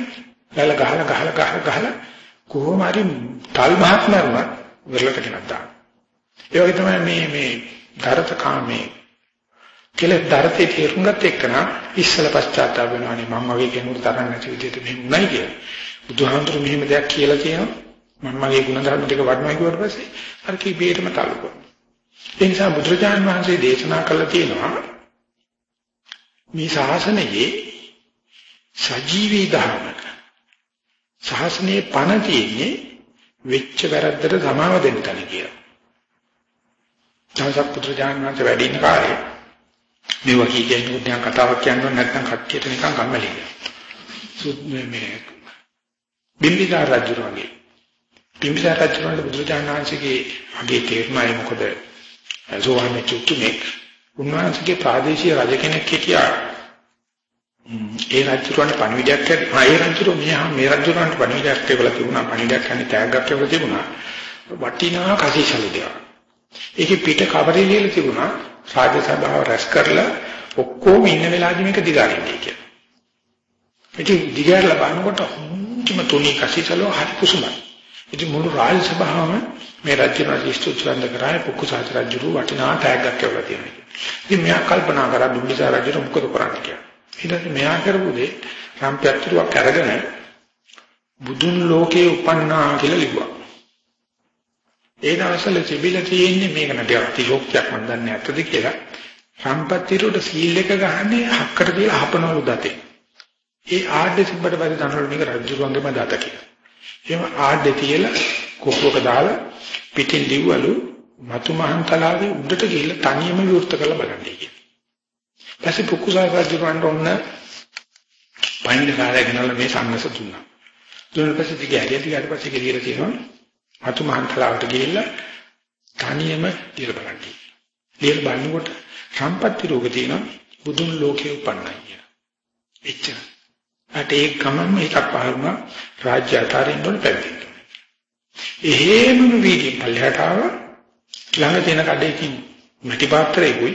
නේ. ගහලා ගහලා ගහලා ගහලා කොහොම හරි තල් මහත් මරුණා වෙරළට ගෙනත් දාන්න. ඒ වගේ තමයි මේ මේ ධරත කාමේ කියලා ධරතේ තේරුම් ගත්ත එක්කන ඉස්සල පශ්චාත්තාප වෙනවානේ මම වගේ කෙනෙකුට තරන්න නැති විදිහට මෙහෙම උනායි කියලා. බුදුහාමුදුරු මෙහෙම දෙයක් කියලා කියනවා මම මගේ ගුණ ධර්ම ටික වඩනවා කියුවට පස්සේ අර කීපේටම තල්ලු කරනවා. ඒ නිසා බුදුරජාණන් වහන්සේ දේශනා කළා තියෙනවා මේ ශාසනයේ සජීවී ධර්ම ශාසනයේ පණ තියෙන්නේ වෙච්ච වැරද්දට සමාව දෙන්න තැන කියලා. දවසක් පුත්‍රජානක වහන්සේ වැඩ ඉන්න කාලේ මේ වගේ කියන්නේ දැන් කතාවක් කියනවා නැත්නම් කට්ටියට නිකන් කම්මැලි සුත් මේ මේ බිම්බිසාර රජු වගේ බිම්බිසාර රජු වගේ පුත්‍රජානක වහන්සේගේ අගේ තේරුමයි. මොකද සෝවාන් චුතුමේ උන්වහන්සේගේ ප්‍රාදේශීය රජ කෙනෙක් හිටියා. ඒ රජුරවන්ට පණිවිඩයක් කරා ඒ රජුර මෙහා මේ රජුරවන්ට පණිවිඩයක් කියලා තිබුණා. පණිවිඩයක් කියන්නේ තෑග්ගක් කියලා තිබුණා. වටිනා කසීසලු දෙයක්. ඒකේ පිට කවරේ ලියලා තිබුණා? රාජ්‍ය සභාව රැස් කරලා ඔක්කොම ඉන්න වෙලාවදී මේක දිගාරින්නේ කියලා. ඉතින් දිගාරලා බලනකොට හුම්චම තුනී කසිතලෝ හරි කුසුමයි. ඉතින් මුළු රාජ්‍ය සභාවම මේ රාජ්‍ය රාජ්‍යස්තු චන්ද කරාය පුකුසාච රජුරු වටිනා ටැග්ගක් කියලා තියෙනවා. ඉතින් මෙයා කල්පනා කරා දුම්බිසා රජුට මොකද කරන්නේ කියලා. ඊට පස්සේ මෙයා කරපු දේ සම්ප්‍රත්‍රුවක් අරගෙන බුදුන් ලෝකේ උපන්නා කියලා ලිව්වා. ඒ දවස්වල තිබිලා තියෙන්නේ මේක නේද අතිශෝක්තියක් මන් දන්නේ නැත්තද කියලා. සම්පත්තියට සීල් එක ගහන්නේ හක්කට කියලා හපනවලු දතේ. ඒ ආඩේ තිබ්බට පස්සේ දන්නවලු මේක රජුරුවන්ගේම දත කියලා. එහෙම ආඩේ තියලා කොපුවක දාලා පිටින් ලිව්වලු මතු මහන් තලාවේ උඩට ගිහිල්ලා තනියම විවෘත කරලා බලන්නේ කියලා. ඊපස්සේ පුකුසාර රජුන්ට ඔන්න පයින් කාලය ගෙනල්ලා මේ සංඝස දුන්නා. දුන්න පස්සේ දිගේ ඇරිය දිගට පස්සේ ගෙලියලා තියෙනවා. මතු මහන් තලාවට ගිහිල්ලා තනියම දිර බලන්නේ. දිර බලනකොට සම්පත්‍ති රෝග තියෙනවා බුදුන් ලෝකේ උපන්නයි කියන. එච්චර. අට ඒ ගමන්ම එකක් පහරුණ රාජ්‍ය අතරින් වල පැවිදි. එහෙම වීදි පල්ලයට ආව ළඟ තියෙන කඩේකින් මැටි පාත්‍රයකුයි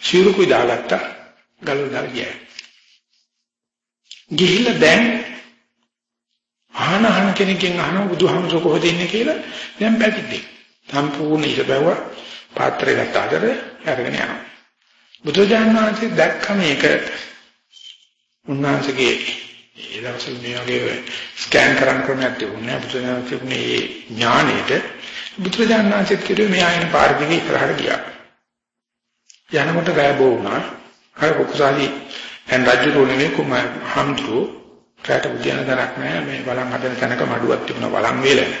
සිවුරුකුයි දාගත්තා ගලව දාලා ගියා. ගිහිල්ලා දැන් ආහන ආහන කෙනකින් අහන බුදුහාමුදුර කොහොද ඉන්නේ කියලා දැන් පැවිදි. සම්පූර්ණ ඉර බැව පාත්‍රය ගත්ත අතර අරගෙන යනවා. බුදුජානක වහන්සේ දැක්ක මේක උන්වහන්සේගේ ඒ දවස්වල මේ වගේ ස්කෑන් කරන්න ක්‍රමයක් තිබුණේ බුදුරජාණන් තිබුණේ ඥානෙට බුදුරජාණන් වහන්සේත් කිව්වේ මේ ආයන පාර දිගේ ඉස්සරහට ගියා. යනකොට ගෑබෝ වුණා. අර කුසාලි දැන් රජු රෝණේ කුම හම්තු රට බුදියන දරක් නැහැ මේ බලන් හදන තැනක මඩුවක් තිබුණා බලන් වේලන.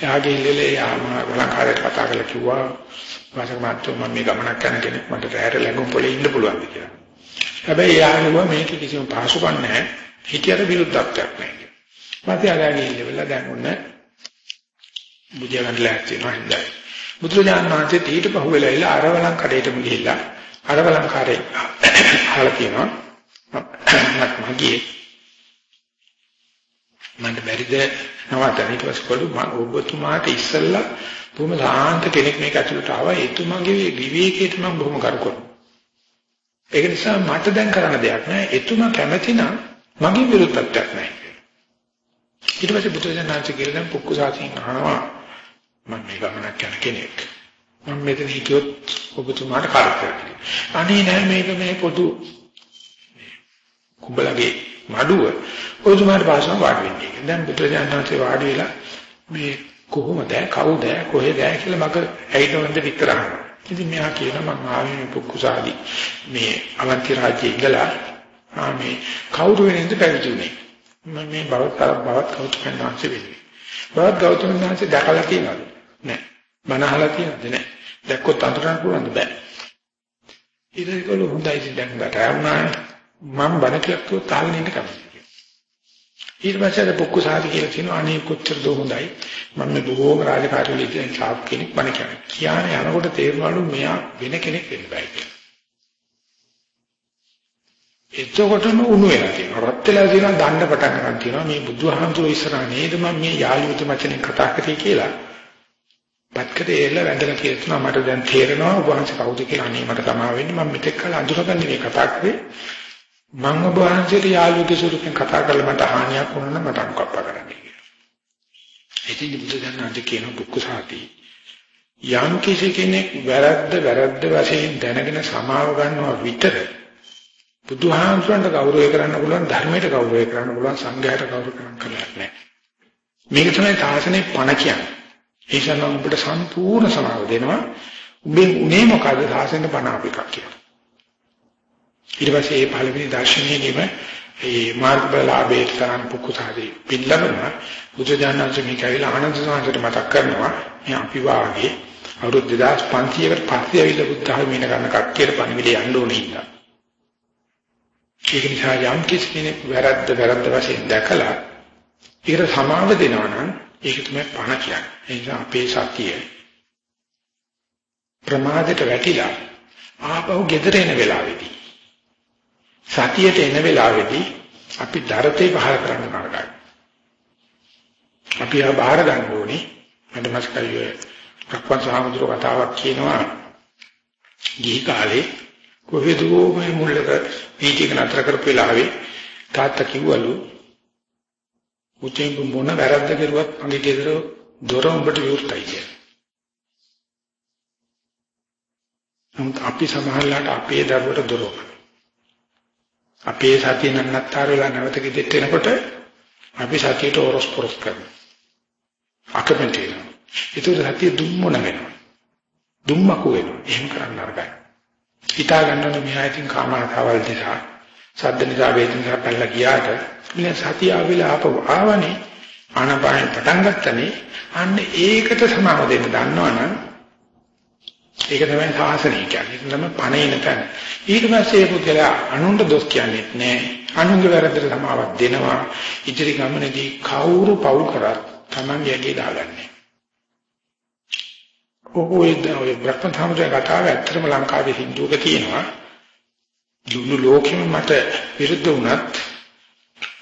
එයාගේ ඉල්ලේ යාම බලන් කාර්යයට කතා කරලා කිව්වා වාසක මාත්‍ර මම මේ ගමනක් යන කෙනෙක් මට රැයට ලැබුම් පොලේ ඉන්න පුළුවන්ද කියලා. හැබැයි යාළුවා මේක කිසිම පහසුකම් නැහැ. හිතියට විරුද්ධත්වයක් නැහැ. මත යාළුවා ඉල්ලෙවලා දැන් ඔන්න බුදියා ගන්න ලෑස්ති වෙනවා හින්දා. බුදුරජාණන් වහන්සේ ඊට පහුවෙලා ඉල අරවලම් කඩේටම ගිහිල්ලා අරවලම් කාරේ අහලා කියනවා. මගේ මන්ට බැරිද නවතන ඊට පස්සේ කොළු මම ඔබතුමාට ඉස්සෙල්ලා බොහොම සාන්ත කෙනෙක් මේක ඇතුළට ආවා. එතුමාගේ විවේකයට මම බොහොම කරු කරනවා. ඒක නිසා මට දැන් කරන්න දෙයක් නැහැ. එතුමා කැමති නම් මගේ විරුද්ධත්වයක් නැහැ ඊට පස්සේ බුදුසසුනාචි කියලා දැන් පුක්කුසාසින් අහනවා මම මේ ගමනක් යන කෙනෙක්. මම මෙතන හිටියොත් ඔබතුමාට කරදරයි අනේ නෑ මේක මේ පොදු කුඹලගේ මඩුව ඔබතුමාට භාෂාව වාඩි වෙන්නේ දැන් බුදුසසුනාචි වාඩි වෙලා මේ කොහොමද? කවුද? කොහෙද? කියලා මම ඇයිදොන්ද විතර අහනවා. ඉතින් මෙයා කියනවා මම ආවේ මේ පුක්කුසාදී මේ අවන්ති රාජ්‍යයේ ඉඳලා ආ මේ කවුරු වෙනින්ද පැවිදි වුනේ. මම මේ බවත් බවත් කවුරුන් නැන්සේ වෙන්නේ. බවත් ගෞතම නැන්සේ දැකලා තියෙනවද? නැහැ. මන අහලා තියෙනවද? නැහැ. දැක්කොත් අඳුරන්න පුළුවන්ද බෑ. ඊටකල හොඳයි ඉතින් දැන් ගටාවුනා මම බණ කියලා කිව්වොත් තාලෙ ඉන්න කමයි. ඊට පස්සේ පොක්කුසාරි කියලා කියනවා අනේ කොච්චර දෝ හොඳයි මම මේ බොහෝම රාජකාරී වල ඉන්න ශාප් කෙනෙක් බණ කියන්නේ. කියන්නේ යනකොට තේරෙනවලු මෙයා වෙන කෙනෙක් වෙන්න බෑ කියලා. එතකොටම උණු වෙලා තියෙනවා. රත් වෙලා තියෙනවා දණ්ඩ පටන් ගන්න තියෙනවා. මේ බුදුහාමුදුරුවෝ ඉස්සරහා නේද මම මේ යාළුවතු මචනේ කතා කරේ කියලා. පත්කරේ එල්ල වැඳලා කියනවා මට දැන් තේරෙනවා ඔබ වහන්සේ කවුද කියලා අනේ මට තමා වෙන්නේ මම මෙතෙක් කල අඳුරගන්නේ මේ කතා කරේ මම ඔබ වහන්සේට යාළුවෙකුගේ සුරුපෙන් කතා කරලා මට හානියක් වුණා නම් මට අනුකම්ප කරන්න කියලා. ඉතින් බුදුදහමෙන් කියන දුක්ඛසාති යම් කිසි කෙනෙක් වැරද්ද වැරද්ද වශයෙන් දැනගෙන සමාව ගන්නවා විතර බුදුහාමුදුරන්ට ගෞරවය කරන්න පුළුවන් ධර්මයට ගෞරවය කරන්න පුළුවන් සංඝයාට ගෞරව කරන්න කලක් නැහැ. මේක තමයි තාසනේ පණ කියන්නේ. ඒසනම් ඔබට සම්පූර්ණ සමාව දෙනවා. උඹේ උනේ මොකද තාසනේ පණ අපිකක් කියලා. ඊට පස්සේ මේ පළවෙනි දර්ශනයේදීම ඒ මාර්ගබලාභයේ තරම් පුකුසාදී පිළිලබන බුදුජානක මේ කවිලා ආනන්ද සාන්තට මතක් කරනවා මේ අපි වාගේ අවුරුදු 2500කට පස්සේ ඇවිල්ලා බුද්ධ ධර්මයෙන් ගන්න කට්ටියට පණිවිඩය යන්න ඕනේ ඉඳලා. ඒක නිසා යම් කිසි කෙනෙක් වැරද්ද වැරද්ද වශයෙන් දැකලා ඒකට සමාව දෙනවා නම් ඒක තමයි පණ කියන්නේ. ඒ නිසා අපේ සතිය ප්‍රමාදයට වැටිලා ආපහු ගෙදර එන වෙලාවේදී සතියට එන වෙලාවේදී අපි දරතේ පහල කරන්න නරකයි. අපි ආ බාහිර ගන්න ඕනේ. මට මස්කයි රක්වන් සාමුද්‍ර කතාවක් කියනවා. ගිහි කාලේ කොහෙදෝ මේ මුල්ලක වීතික නතර කරපු වෙලාවේ තාත්තා කිව්වලු උචෙන් මොන වැරද්ද කරුවත් මගේ ගෙදර දොර උඹට විවෘතයි කියලා. නමුත් අපි සමහරලාට අපේ දරුවට දොර අපේ සතිය නන්නත්තර වෙලා නැවත ගෙදෙට්ට එනකොට අපි සතියට ඔරොස් පොරොස් කරනවා. අකමැති වෙනවා. ඒක සතිය දුම්මන වෙනවා. දුම්මකු වෙනවා. එහෙම කරන්න අරගයි. හිතා ගන්නවනේ මෙහා ඉතින් කාමනාවල් නිසා සද්ද නිසා වේදන නිසා පැනලා ගියාට මේ සතිය ආවිලා ආපහු ආවනේ ආනාපානෙ පටන් ගත්තනේ අන්න ඒකට සමාව දෙන්න දන්නවනම් ඒක තමයි සාසනය කියන්නේ. ඒක තමයි පණේන තැන. ඊට පස්සේ පුද්ගලයා අනුන්ට දොස් කියන්නේ නැහැ. අනුන්ගේ වැරද්දට සමාවක් දෙනවා. ඉදිරි ගමනේදී කවුරු පව් කරත් Taman යගේ දාගන්නේ. ඔය ඔය බ්‍රහ්මථාමයේ කතාව ඇත්තටම ලංකාවේ හින්දුවක තියෙනවා. දුන්නු ලෝකෙම මට විරුද්ධ වුණත්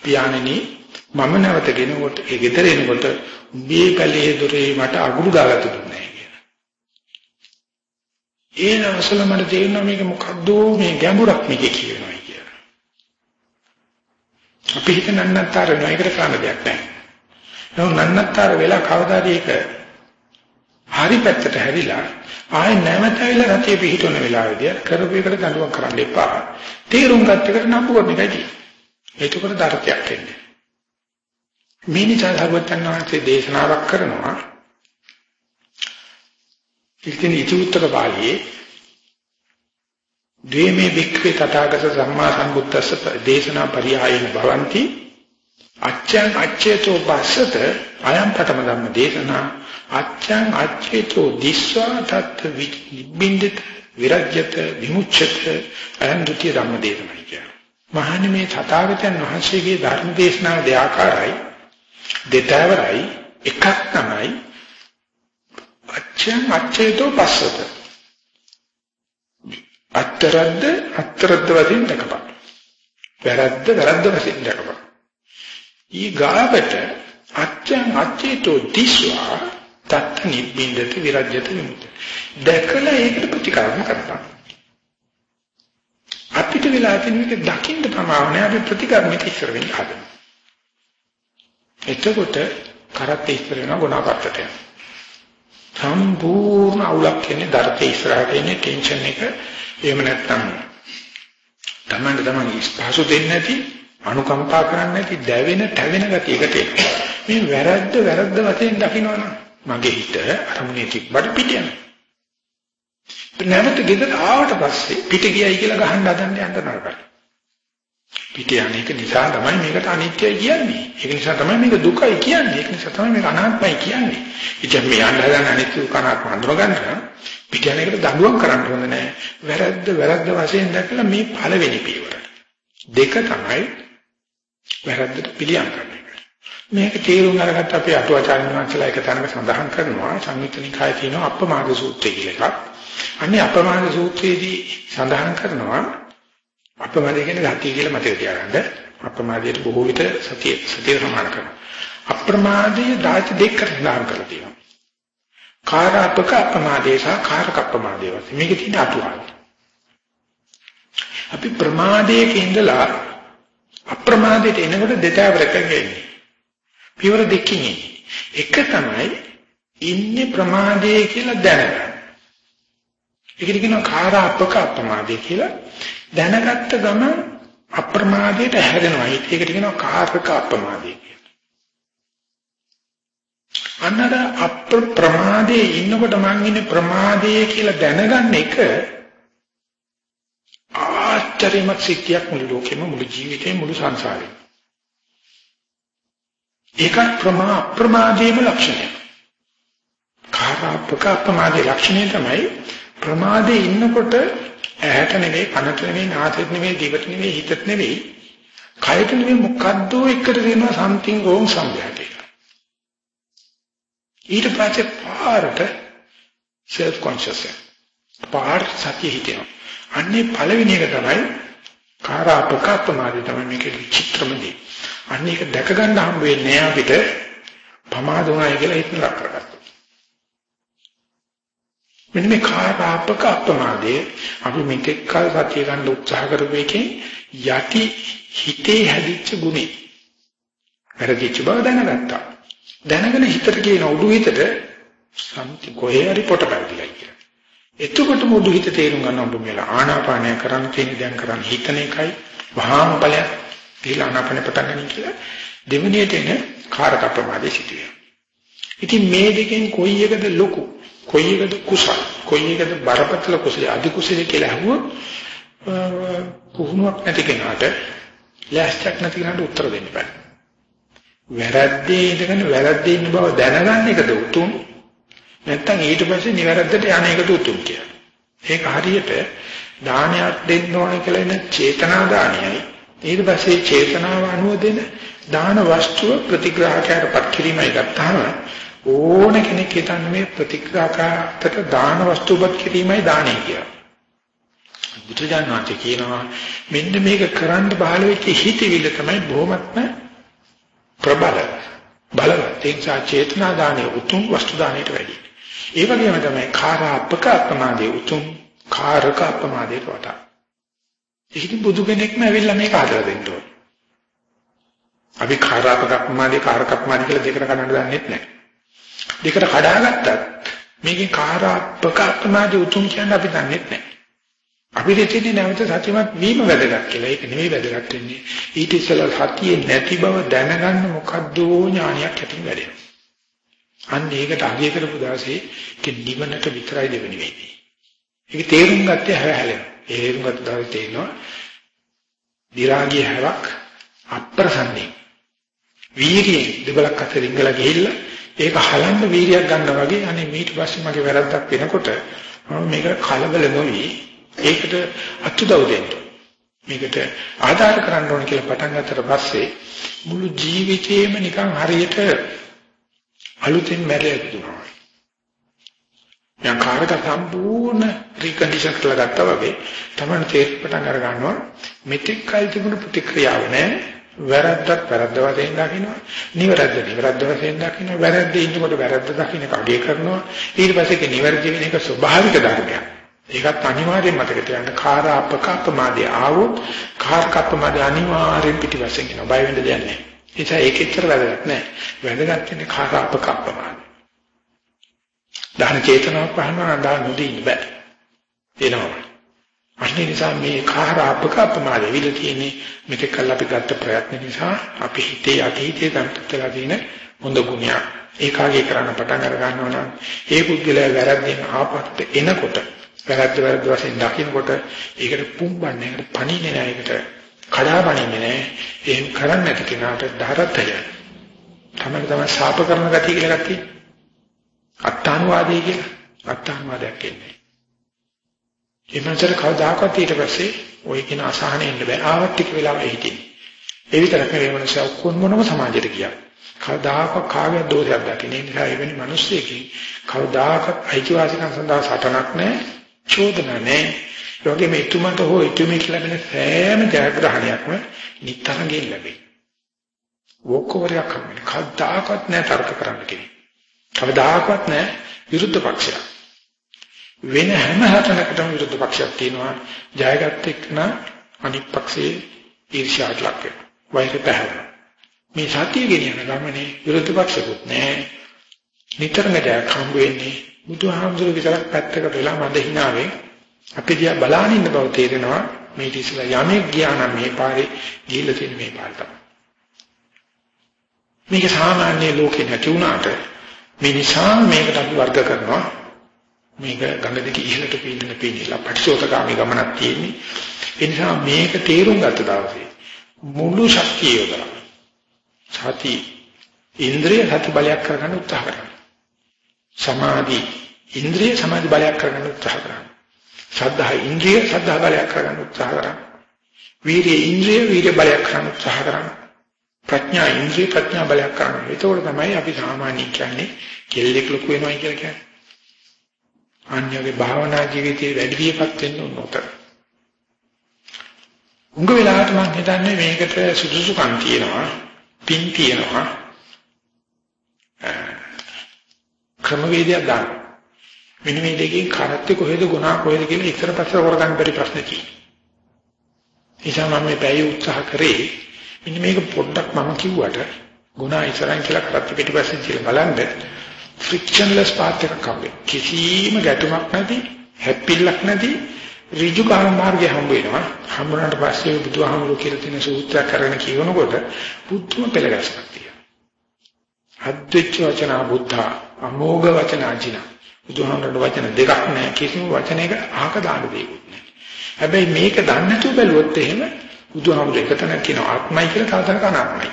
පියාණෙනි මම නැවත ගෙනකොට ඒ ගෙදර එනකොට මේ කලේ දොරේ මට අගුරු දාලා තිබුණේ කියලා. ඒ නවසල මට තේරෙනවා මේක මොකද්ද මේ ගැඹුරක් මේකේ කියනවා කියලා. අපි හිත නන්නත්තර වෙනවා ඒකට කරන්න දෙයක් නැහැ. නමුත් නන්නත්තර වෙලා කවදාද ඒක හරි පැත්තට හැරිලා ආයෙ නැවත ඇවිල්ලා රතිය පිහිටවන වෙලාවේදී කරපු එකට දඬුවම් කරන්න එපා. තීරුම් ගන්න එකට නම්බු කරන එකයි. ඒකකට දරකයක් එන්නේ. මේ නිසා ධර්මයන් වහන්සේ දේශනාවක් කරනවා. ඉතින් ඉතිඋත්තර පාළියේ ද්වේමේ වික්ඛේ තථාගත සම්මා සම්බුද්දස්ස දේශනා පරියායන භවಂತಿ අච්ඡං අච්ඡේතෝ පස්සත අයම් පඨම ධම්ම දේශනා අච්ඡං අච්ඡේතෝ දිස්වා තත් විබ්බින්දිත විරජ්‍යත විමුච්ඡත අයම් ဒ ුතිය ධම්ම දේශනා කිය. මහන්නේ මේ තථාගතයන් වහන්සේගේ ධර්ම දේශනාව දෙආකාරයි දෙතවරයි එකක් තමයි අච්ඡං අච්ඡේතෝ පස්සත අත්තරද්ද අත්තරද්ද වශයෙන් දක්වපන්. වැරද්ද වැරද්ද වශයෙන් දක්වපන්. ඊ ගාවට අච්ඡං අච්චේතෝ දිස්වා තත් නිබ්බින්දති විරජ්‍යත විමුක්ත. දැකලා ඒකට ප්‍රතිකාරම කරපන්. අපිට වෙලා තියෙන එක දකින්න ප්‍රමාණය අපි ප්‍රතිකාරමට ඉස්සර වෙන්න හදනවා. එතකොට කරත් ඉස්සර වෙනවා ගුණාපත්තට සම්පූර්ණ අවුලක් කියන්නේ දර්ථේ ඉස්සරහට එන්නේ ටෙන්ෂන් එක. එහෙම නැත්නම් තමන්ට තමන් ස්පහසු දෙන්නේ නැති අනුකම්පා කරන්නේ නැති දැවෙන තැවෙන ගතියකට එනවා. මේ වැරද්ද වැරද්ද වශයෙන් දකින්නවනම් මගේ හිත අරමුණේ තිබ්බට පිට යනවා. නැවත ගෙදර ආවට පස්සේ පිට ගියයි කියලා ගහන්න හදන්න යන්න නරකයි. පිට යන්නේක නිසා තමයි මේකට අනිත්‍යයි කියන්නේ. ඒක නිසා තමයි මේක දුකයි කියන්නේ. ඒක නිසා තමයි මේක අනාත්මයි කියන්නේ. ඉතින් මේ යන්න හදන අනිත්‍ය කනක් හඳුන ගන්න පිට යන එකට දඬුවම් කරන්න හොඳ නැහැ. වැරද්ද වැරද්ද වශයෙන් දැකලා මේ පළවෙනි පියවර. දෙක තමයි වැරද්දට පිළියම් කරන එක. මේක තේරුම් අරගත්ත අපේ අටුවාචාර්ය වංශලා එක තැනක සඳහන් කරනවා සංයුත්නිකායේ තියෙන අප්‍රමාද සූත්‍රය කියලා එකක්. අන්නේ අප්‍රමාද සූත්‍රයේදී සඳහන් කරනවා අප්‍රමාද කියන්නේ සතිය කියලා මතක තියාගන්න. අප්‍රමාදයට බොහෝ විට සතිය සතිය සමාන කරනවා. අප්‍රමාදයේ දාච දෙකක් සඳහන් කරලා තියෙනවා. කාරාපක අප්‍රමාදේ සහ කාරක අප්‍රමාදේ වශයෙන් මේකේ තියෙන අටුවාව. අපි ප්‍රමාදයක ඉඳලා අප්‍රමාදයට එනකොට දෙතාවරක වෙන්නේ. පියවර දෙකකින් එක තමයි ඉන්නේ ප්‍රමාදයේ කියලා දැනගන්න. ඒකට කියනවා කාරාපක අප්‍රමාදය කියලා. දැනගත්ත ගමන් අප්‍රමාදයට හැදෙනවා. ඒකට කියනවා කාරක අප්‍රමාදය කියලා. අන්නර අප්‍රමාදයේ ඉන්නකොට මං ඉන්නේ ප්‍රමාදයේ කියලා දැනගන්න එක ආශ්චර්යමත් සිද්ධියක් මුළු ලෝකෙම මුළු ජීවිතේම මුළු සංසාරෙම. ඒක ප්‍රමා ප්‍රමාදයේම ලක්ෂණය. කාරාපක ප්‍රමාදයේ ලක්ෂණය තමයි ප්‍රමාදේ ඉන්නකොට ඇහැට නෙවෙයි කනට නෙවෙයි නාසයට නෙවෙයි දිවට නෙවෙයි හිතට නෙවෙයි කයට නෙවෙයි මොකද්ද එකට දෙනවා something wrong somewhere කියලා. ඊට පස්සේ පාරට self conscious පාර සතිය හිතෙනවා. අන්නේ පළවෙනි එක තමයි කාරාපකප්පමාදී තමයි මේකේ චිත්‍රමදී. අන්න ඒක දැක ගන්න හම්බ වෙන්නේ අපිට පමාද වුණායි කියලා හිතන ලක් කරගත්තා. මෙන්න මේ කාරාපකප්පමාදී අපි මේක කල් සතිය ගන්න උත්සාහ කරපු එකේ යටි හිතේ හැදිච්ච ගුණේ. වැරදිච්ච බව දැනගත්තා. දැනගෙන හිතට කියන උඩු හිතට සම්ති කොහේ හරි පොට පැවිදිලා කියලා. එතකොට මොදු හිත තේරුම් ගන්න ඔබ මෙලා ආනාපානය කරන්න තියෙන දැන් කරන්න හිතන එකයි වහාම බලයක් තියලා ආනාපානෙ පටන් ගන්න කියලා දෙවෙනියට එන කාරක ප්‍රමාදේ සිටිය. ඉතින් මේ දෙකෙන් කොයි එකද ලොකු කොයි එකද කුසල කොයි එකද බරපතල කුසල අධි කුසල කියලා අහුවොත් පුහුණුවක් නැති කෙනාට ලෑස්තියක් නැති කෙනාට උත්තර දෙන්න බෑ. වැරද්දේ ඉඳගෙන වැරද්දේ ඉන්න බව දැනගන්න එකද උතුම් නැත්නම් ඊට පස්සේ නිවැරද්දට යන එකද උතුම් කියලා. ඒක හරියට දානයක් දෙන්න ඕන කියලා එන චේතනා දානයයි ඊට පස්සේ චේතනාව අනුව දෙන දාන වස්තුව ප්‍රතිග්‍රාහකයට පත් කිරීමයි ගත්තාම ඕන කෙනෙක් හිතන්නේ මේ ප්‍රතිග්‍රාහකට දාන වස්තුවපත් කිරීමයි දානය කියලා. බුදුජානනාථ කියනවා මෙන්න මේක කරන්න බහල වෙච්ච හිතවිල්ල තමයි බොහොමත්ම ප්‍රබල බලවත් ඒ නිසා චේතනා දානය උතුම් වස්තු දානයට වැඩි. ඒ වගේම තමයි කාරාපක අපමාදයේ උතුම් කාරක අපමාදයට වටා. ඉතින් බුදු කෙනෙක්ම ඇවිල්ලා මේක හදලා දෙන්න ඕනේ. අපි කාරාපක අපමාදයේ කාරක අපමාද කියලා දෙකට කඩන්න දන්නේ නැහැ. දෙකට කඩාගත්තත් මේකේ කාරාපක අපමාදයේ උතුම් කියන්නේ අපි දන්නේ නැහැ. අපිට තියෙන්නේ නැවත සත්‍යමත් වීම වැදගත් කියලා. ඒක නෙමෙයි වැදගත් වෙන්නේ. ඊට ඉස්සෙල්ලා සතියේ නැති බව දැනගන්න මොකද්ද ඥානයක් ඇතින් වැඩෙනවා. අන්න ඒකට අගය කරපු දාසේ ඒක නිවනට විතරයි දෙවෙනි වෙන්නේ. ඒක තේරුම් ගත්තේ හැවහැලෙන. ඒ තේරුම් ගත්ත දාසේ තේනවා. දිරාගිය හැවක් අප්‍රසන්නේ. වීර්යයෙන් දෙබලක් අතර ඉංගලා ගිහිල්ලා ඒක හලන්න වීර්යයක් ගන්නවා වගේ අනේ ඊට පස්සේ මගේ වැරද්දක් වෙනකොට මම මේක කලබල නොවි ඒකට අත්දැව දෙන්න. මේකට ආධාර කරන්න ඕන කියලා පටන් ගත්තට පස්සේ මුළු ජීවිතේම නිකන් හරියට අලුතෙන් මැරෙලා දුනවා. යම් කාර්යක සම්පූර්ණ රීකන්ඩිෂන් කරලා ගත්තා වගේ තමයි තේරුම් පටන් අර ගන්නවා. මෙතෙක් කල් තිබුණු ප්‍රතික්‍රියාව නෑ. වැරද්දක් වැරද්ද වශයෙන් දකින්නවා. නිවැරද්ද නිවැරද්ද වශයෙන් දකින්නවා. වැරද්ද ඉන්නකොට වැරද්ද දකින්න කඩේ කරනවා. ඊට පස්සේ ඒක නිවැරදි වෙන එක ස්වභාවික ධර්මයක්. ඒකත් අනිවාර්යෙන් මතක තියාගන්න. කාර අපකප්පමාදී ආවොත් කාර්කප්පමාදී අනිවාර්යෙන් පිටිවසෙන් එනවා. බය වෙන්න දෙයක් නැහැ ඒ නිසා ඒකෙච්චර වැදගත් නැහැ වැදගත් වෙන්නේ කාර අපකප්පමාදී දාන චේතනාවක් පහනවා දාන නොදී බෑ. එනවා. අනිත් නිසා මේ කාර අපකප්පමාදී විල තියෙන්නේ මේක කල් අපි ගත්ත ප්‍රයත්න නිසා අපි හිතේ අතීතයේ ගන්නතලා තියෙන හොඳ ගුණයක්. ඒකාගේ කරන්න පටන් අර ගන්නවා නම් ඒ පුද්ගලයා වැරද්දෙන් ආපත් එනකොට වැරද්ද වැරද්ද වශයෙන් දකින්නකොට ඒකට පුම්බන්නේ ඒකට පණින්නේ නැහැ ඒකට කඩාපණින්නේ නැහැ එහෙම කරන්නේ නැති කෙනාට ධරතය තමයි තමයි ශාප කරන ගතිය කියලා එකක් තියෙනවා අත්තානුවාදයේ කියලා. අත්තානුවාදයක් එන්නේ. ඒ මනසට කවදාකවත් ඊට පස්සේ ওই කියන අසහනෙ ඉන්න බෑ. ආවත් ටික වෙලාවක් හිටින්නේ. ඒ විතරක් නෙවෙයි මනස ඔක්කොම මොනම සමාජයට ගියා. කවදාකවත් කාගේ දෝෂයක් දකින්නේ නිසා එවැනි මිනිස්සෙකින් කවදාකවත් අයිතිවාසිකම් සඳහා සටනක් නැහැ. චෝදනා නැහැ. ඒ වගේම එතුමන්ට හෝ එතුමියට ලැබෙන සෑම ජයග්‍රහණයක්ම නිතරම ලැබේ. වොක්කවරයක් කරන්නේ කවදාකවත් නැහැ තර්ක කරන්න කෙනෙක්. කවදාකවත් නැහැ විරුද්ධ පක්ෂයක්. වෙන හැම හතනකටම විරුද්ධ පක්ෂයක් තියෙනවා. ජයගත්ත එක්කන අනිත් පක්ෂයේ ඊර්ෂ්‍යාවට ලක් වෙනවා. වෛර පැහැරෙනවා. මේ සතිය ගෙනියන ගමනේ විරුද්ධ පක්ෂකුත් නැහැ. නිතරම ජයක් හම්බ වෙන්නේ බුදුහාමුදුරු විතරක් පැත්තකට වෙලා මද හිනාවෙන් අපි දිහා බලාගෙන ඉන්න බව තේරෙනවා මේ ඉතිසලා යමෙක් ගියා නම් මේ පාරේ ගිහිල්ලා තියෙන මේ පාර තමයි. මේක සාමාන්‍ය ලෝකේ නැති වුණාට මේ නිසා මේකට අපි වර්ග කරනවා මේක ගඟ දිග ඉහළට පීනන පීනලා පටිසෝතගාමී ගමනක් තියෙන්නේ. ඒ නිසා මේක තේරුම් ගත්ත දවසේ මුළු ශක්තිය යොදලා සති ඉන්ද්‍රිය සති බලයක් කරගන්න උත්සාහ කරනවා. සමාධි ඉන්ද්‍රිය සමාධි බලයක් කරගන්න උත්සාහ කරනවා. ශ්‍රද්ධා ඉන්ද්‍රිය ශ්‍රද්ධා බලයක් කරගන්න උත්සාහ කරනවා. වීර්ය ඉන්ද්‍රිය වීර්ය බලයක් කරගන්න උත්සාහ කරනවා. ප්‍රඥා ඉන්ද්‍රිය ප්‍රඥා බලයක් කරනවා. ඒකෝට තමයි අපි සාමාන්‍ය කියන්නේ කෙල්ලෙක් ලොකු වෙනවා කියලා කියන්නේ. අන්‍යගේ භාවනා ජීවිතයේ වැඩි වියපත් වෙන්න ඕන උතර. උංග වෙලාවට මම හිතන්නේ මේකට සුදුසුකම් තියෙනවා, පින් තියෙනවා. ක්‍රමවේදයක් දාන්න. මෙන්න මේ දෙකෙන් කරත්තේ කොහෙද ගුණා කොහෙද කියලා ඉතර පස්සේ හොරගන්න බැරි ප්‍රශ්න තියෙනවා. එනිසා මම මේ පැය උත්සාහ කරේ මෙන්න මේක පොඩ්ඩක් මම කිව්වට ගුණා ඉස්සරහින් කියලා කරත්තේ පිටිපස්සෙන් කියලා බලන්න ෆ්‍රික්ෂන්ලස් පාත් එකක් හම්බෙන්නේ. කිසිම ගැටුමක් නැති, හැප්පිල්ලක් නැති ඍජු කාම මාර්ගය හම්බ වෙනවා. හම්බුනාට පස්සේ බුදුහාමුදුරු කියලා තියෙන සූත්‍රයක් කරගෙන කියනකොට බුද්ධම පෙළගැස්මක් තියෙනවා. අද්විච්ච වචන බුද්ධා අමෝඝ වචන අජින. බුදුහාමරට වචන දෙකක් නැහැ කිසිම වචනයක අහක දාන්න දෙයක්වත් නැහැ. හැබැයි මේක දන්නේ නැතුව බැලුවොත් එහෙම බුදුහාමර එකතන කියන ආත්මයි කියලා තවතන කනාත්මයි.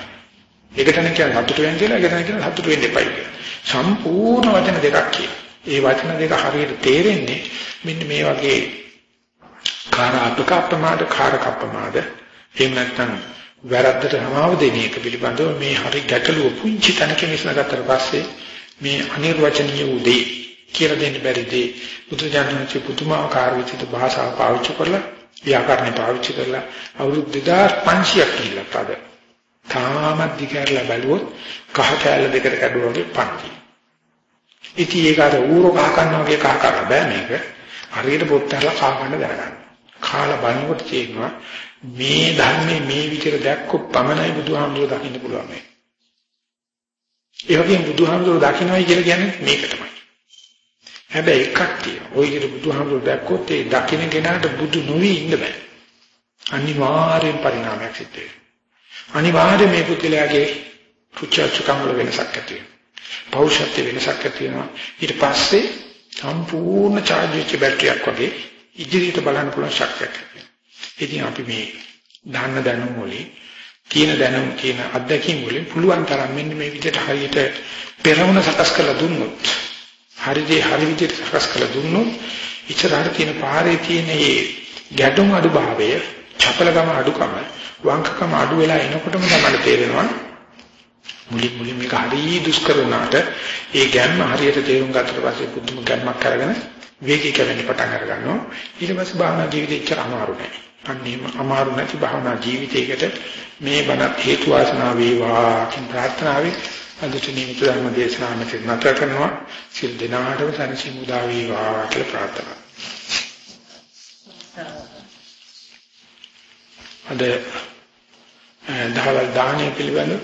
ඒකටන කියන්නේ සතුට වෙන කියලා ඒකටන කියන්නේ සතුට වෙන්න එපයි කියලා. සම්පූර්ණ වචන දෙකක් කියන. ඒ වචන දෙක හරියට තේරෙන්නේ මෙන්න මේ වගේ කාරාපක අප්‍රමාද කාරක අප්‍රමාද එහෙම නැත්නම් වැරද්දට සමාව දෙන එක පිළිබඳව මේ හරි ගැටලුව පුංචි තැනකින් විසඳගත්තට පස්සේ මේ අනිර්වචනීය උදේ කියලා දෙන්න බැරි දේ බුදුජානකගේ පුදුමාකාර විදිහට භාෂාව පාවිච්චි කරලා ව්‍යාකරණ පාවිච්චි කරලා අවුරුදු 2500ක් කියලා පද තාමත් දිගහැරලා බැලුවොත් කහ කෑල්ල දෙකට කැඩුවා වගේ පන්ති. ඉතින් ඒක අර ඌරෝ කහ කරනවා වගේ කහ කරලා බෑ මේක. හරියට පොත්තරලා කහ ගන්න දැනගන්න. කාලා බලනකොට තේරෙනවා මේ ධර්මයේ මේ විදිහට දැක්කොත් පමණයි බුදුහාමුදුරුවෝ දකින්න පුළුවන් මේ. ඒ වගේම බුදුහාමුදුරුවෝ දකින්නයි කියලා කියන්නේ මේක තමයි. හැබැයි එකක් තියෙනවා. ওই විදිහට බුදුහාමුදුරුවෝ දැක්කොත් ඒ දකින්න කෙනාට බුදු නොවි ඉන්න බෑ. අනිවාර්යෙන් පරිණාමයක් සිද්ධ වෙනවා. අනිවාර්යයෙන් මේ පුද්ගලයාගේ පුච්චචකම් වල වෙනසක් ඇති වෙනවා. පෞෂත්ව වෙනසක් ඇති වෙනවා. ඊට පස්සේ සම්පූර්ණ charge වෙච්ච බැටරියක් වගේ ඉදිරියට බලන්න පුළුවන් ශක්තියක් ඇති ඉතින් අපි මේ දාන්න දැනුම් වලින් කියන දැනුම් කියන අත්දැකීම් වලින් පුළුවන් තරම් මෙන්න මේ විදිහට හරියට පෙරමුණ සකස් කරලා දුන්නොත් හරිදී හරි විදිහට සකස් කරලා දුන්නොත් ඉතරහට තියෙන පාරේ තියෙන මේ ගැටුම් අඩු භාවය චපලකම අඩුකම වංකකම අඩු වෙලා එනකොටම තමයි තේරෙනවා මුලින් මුලින් මේක හරිය දුෂ්කර වුණාට ඒ ගැම්ම හරියට තේරුම් ගත්තට පස්සේ පුදුම ගැම්මක් අරගෙන වේගී කැවෙන්න පටන් අර ගන්නවා ඊට පස්සේ භාවනා ජීවිතේ ඉච්චර අමාරු නෑ. අන්නේම අමාරු නැති භාවනා ජීවිතයකට මේ බණ හේතු වාසනා වේවා කියන ප්‍රාර්ථනාවෙන් අදට නිමිත ධර්ම දේශනාව මෙතන නතර කරනවා. සිල් දිනාටම සනසි මුදා වේවා කියලා ප්‍රාර්ථනා. අද දහවල් දාහනේ පිළිබඳව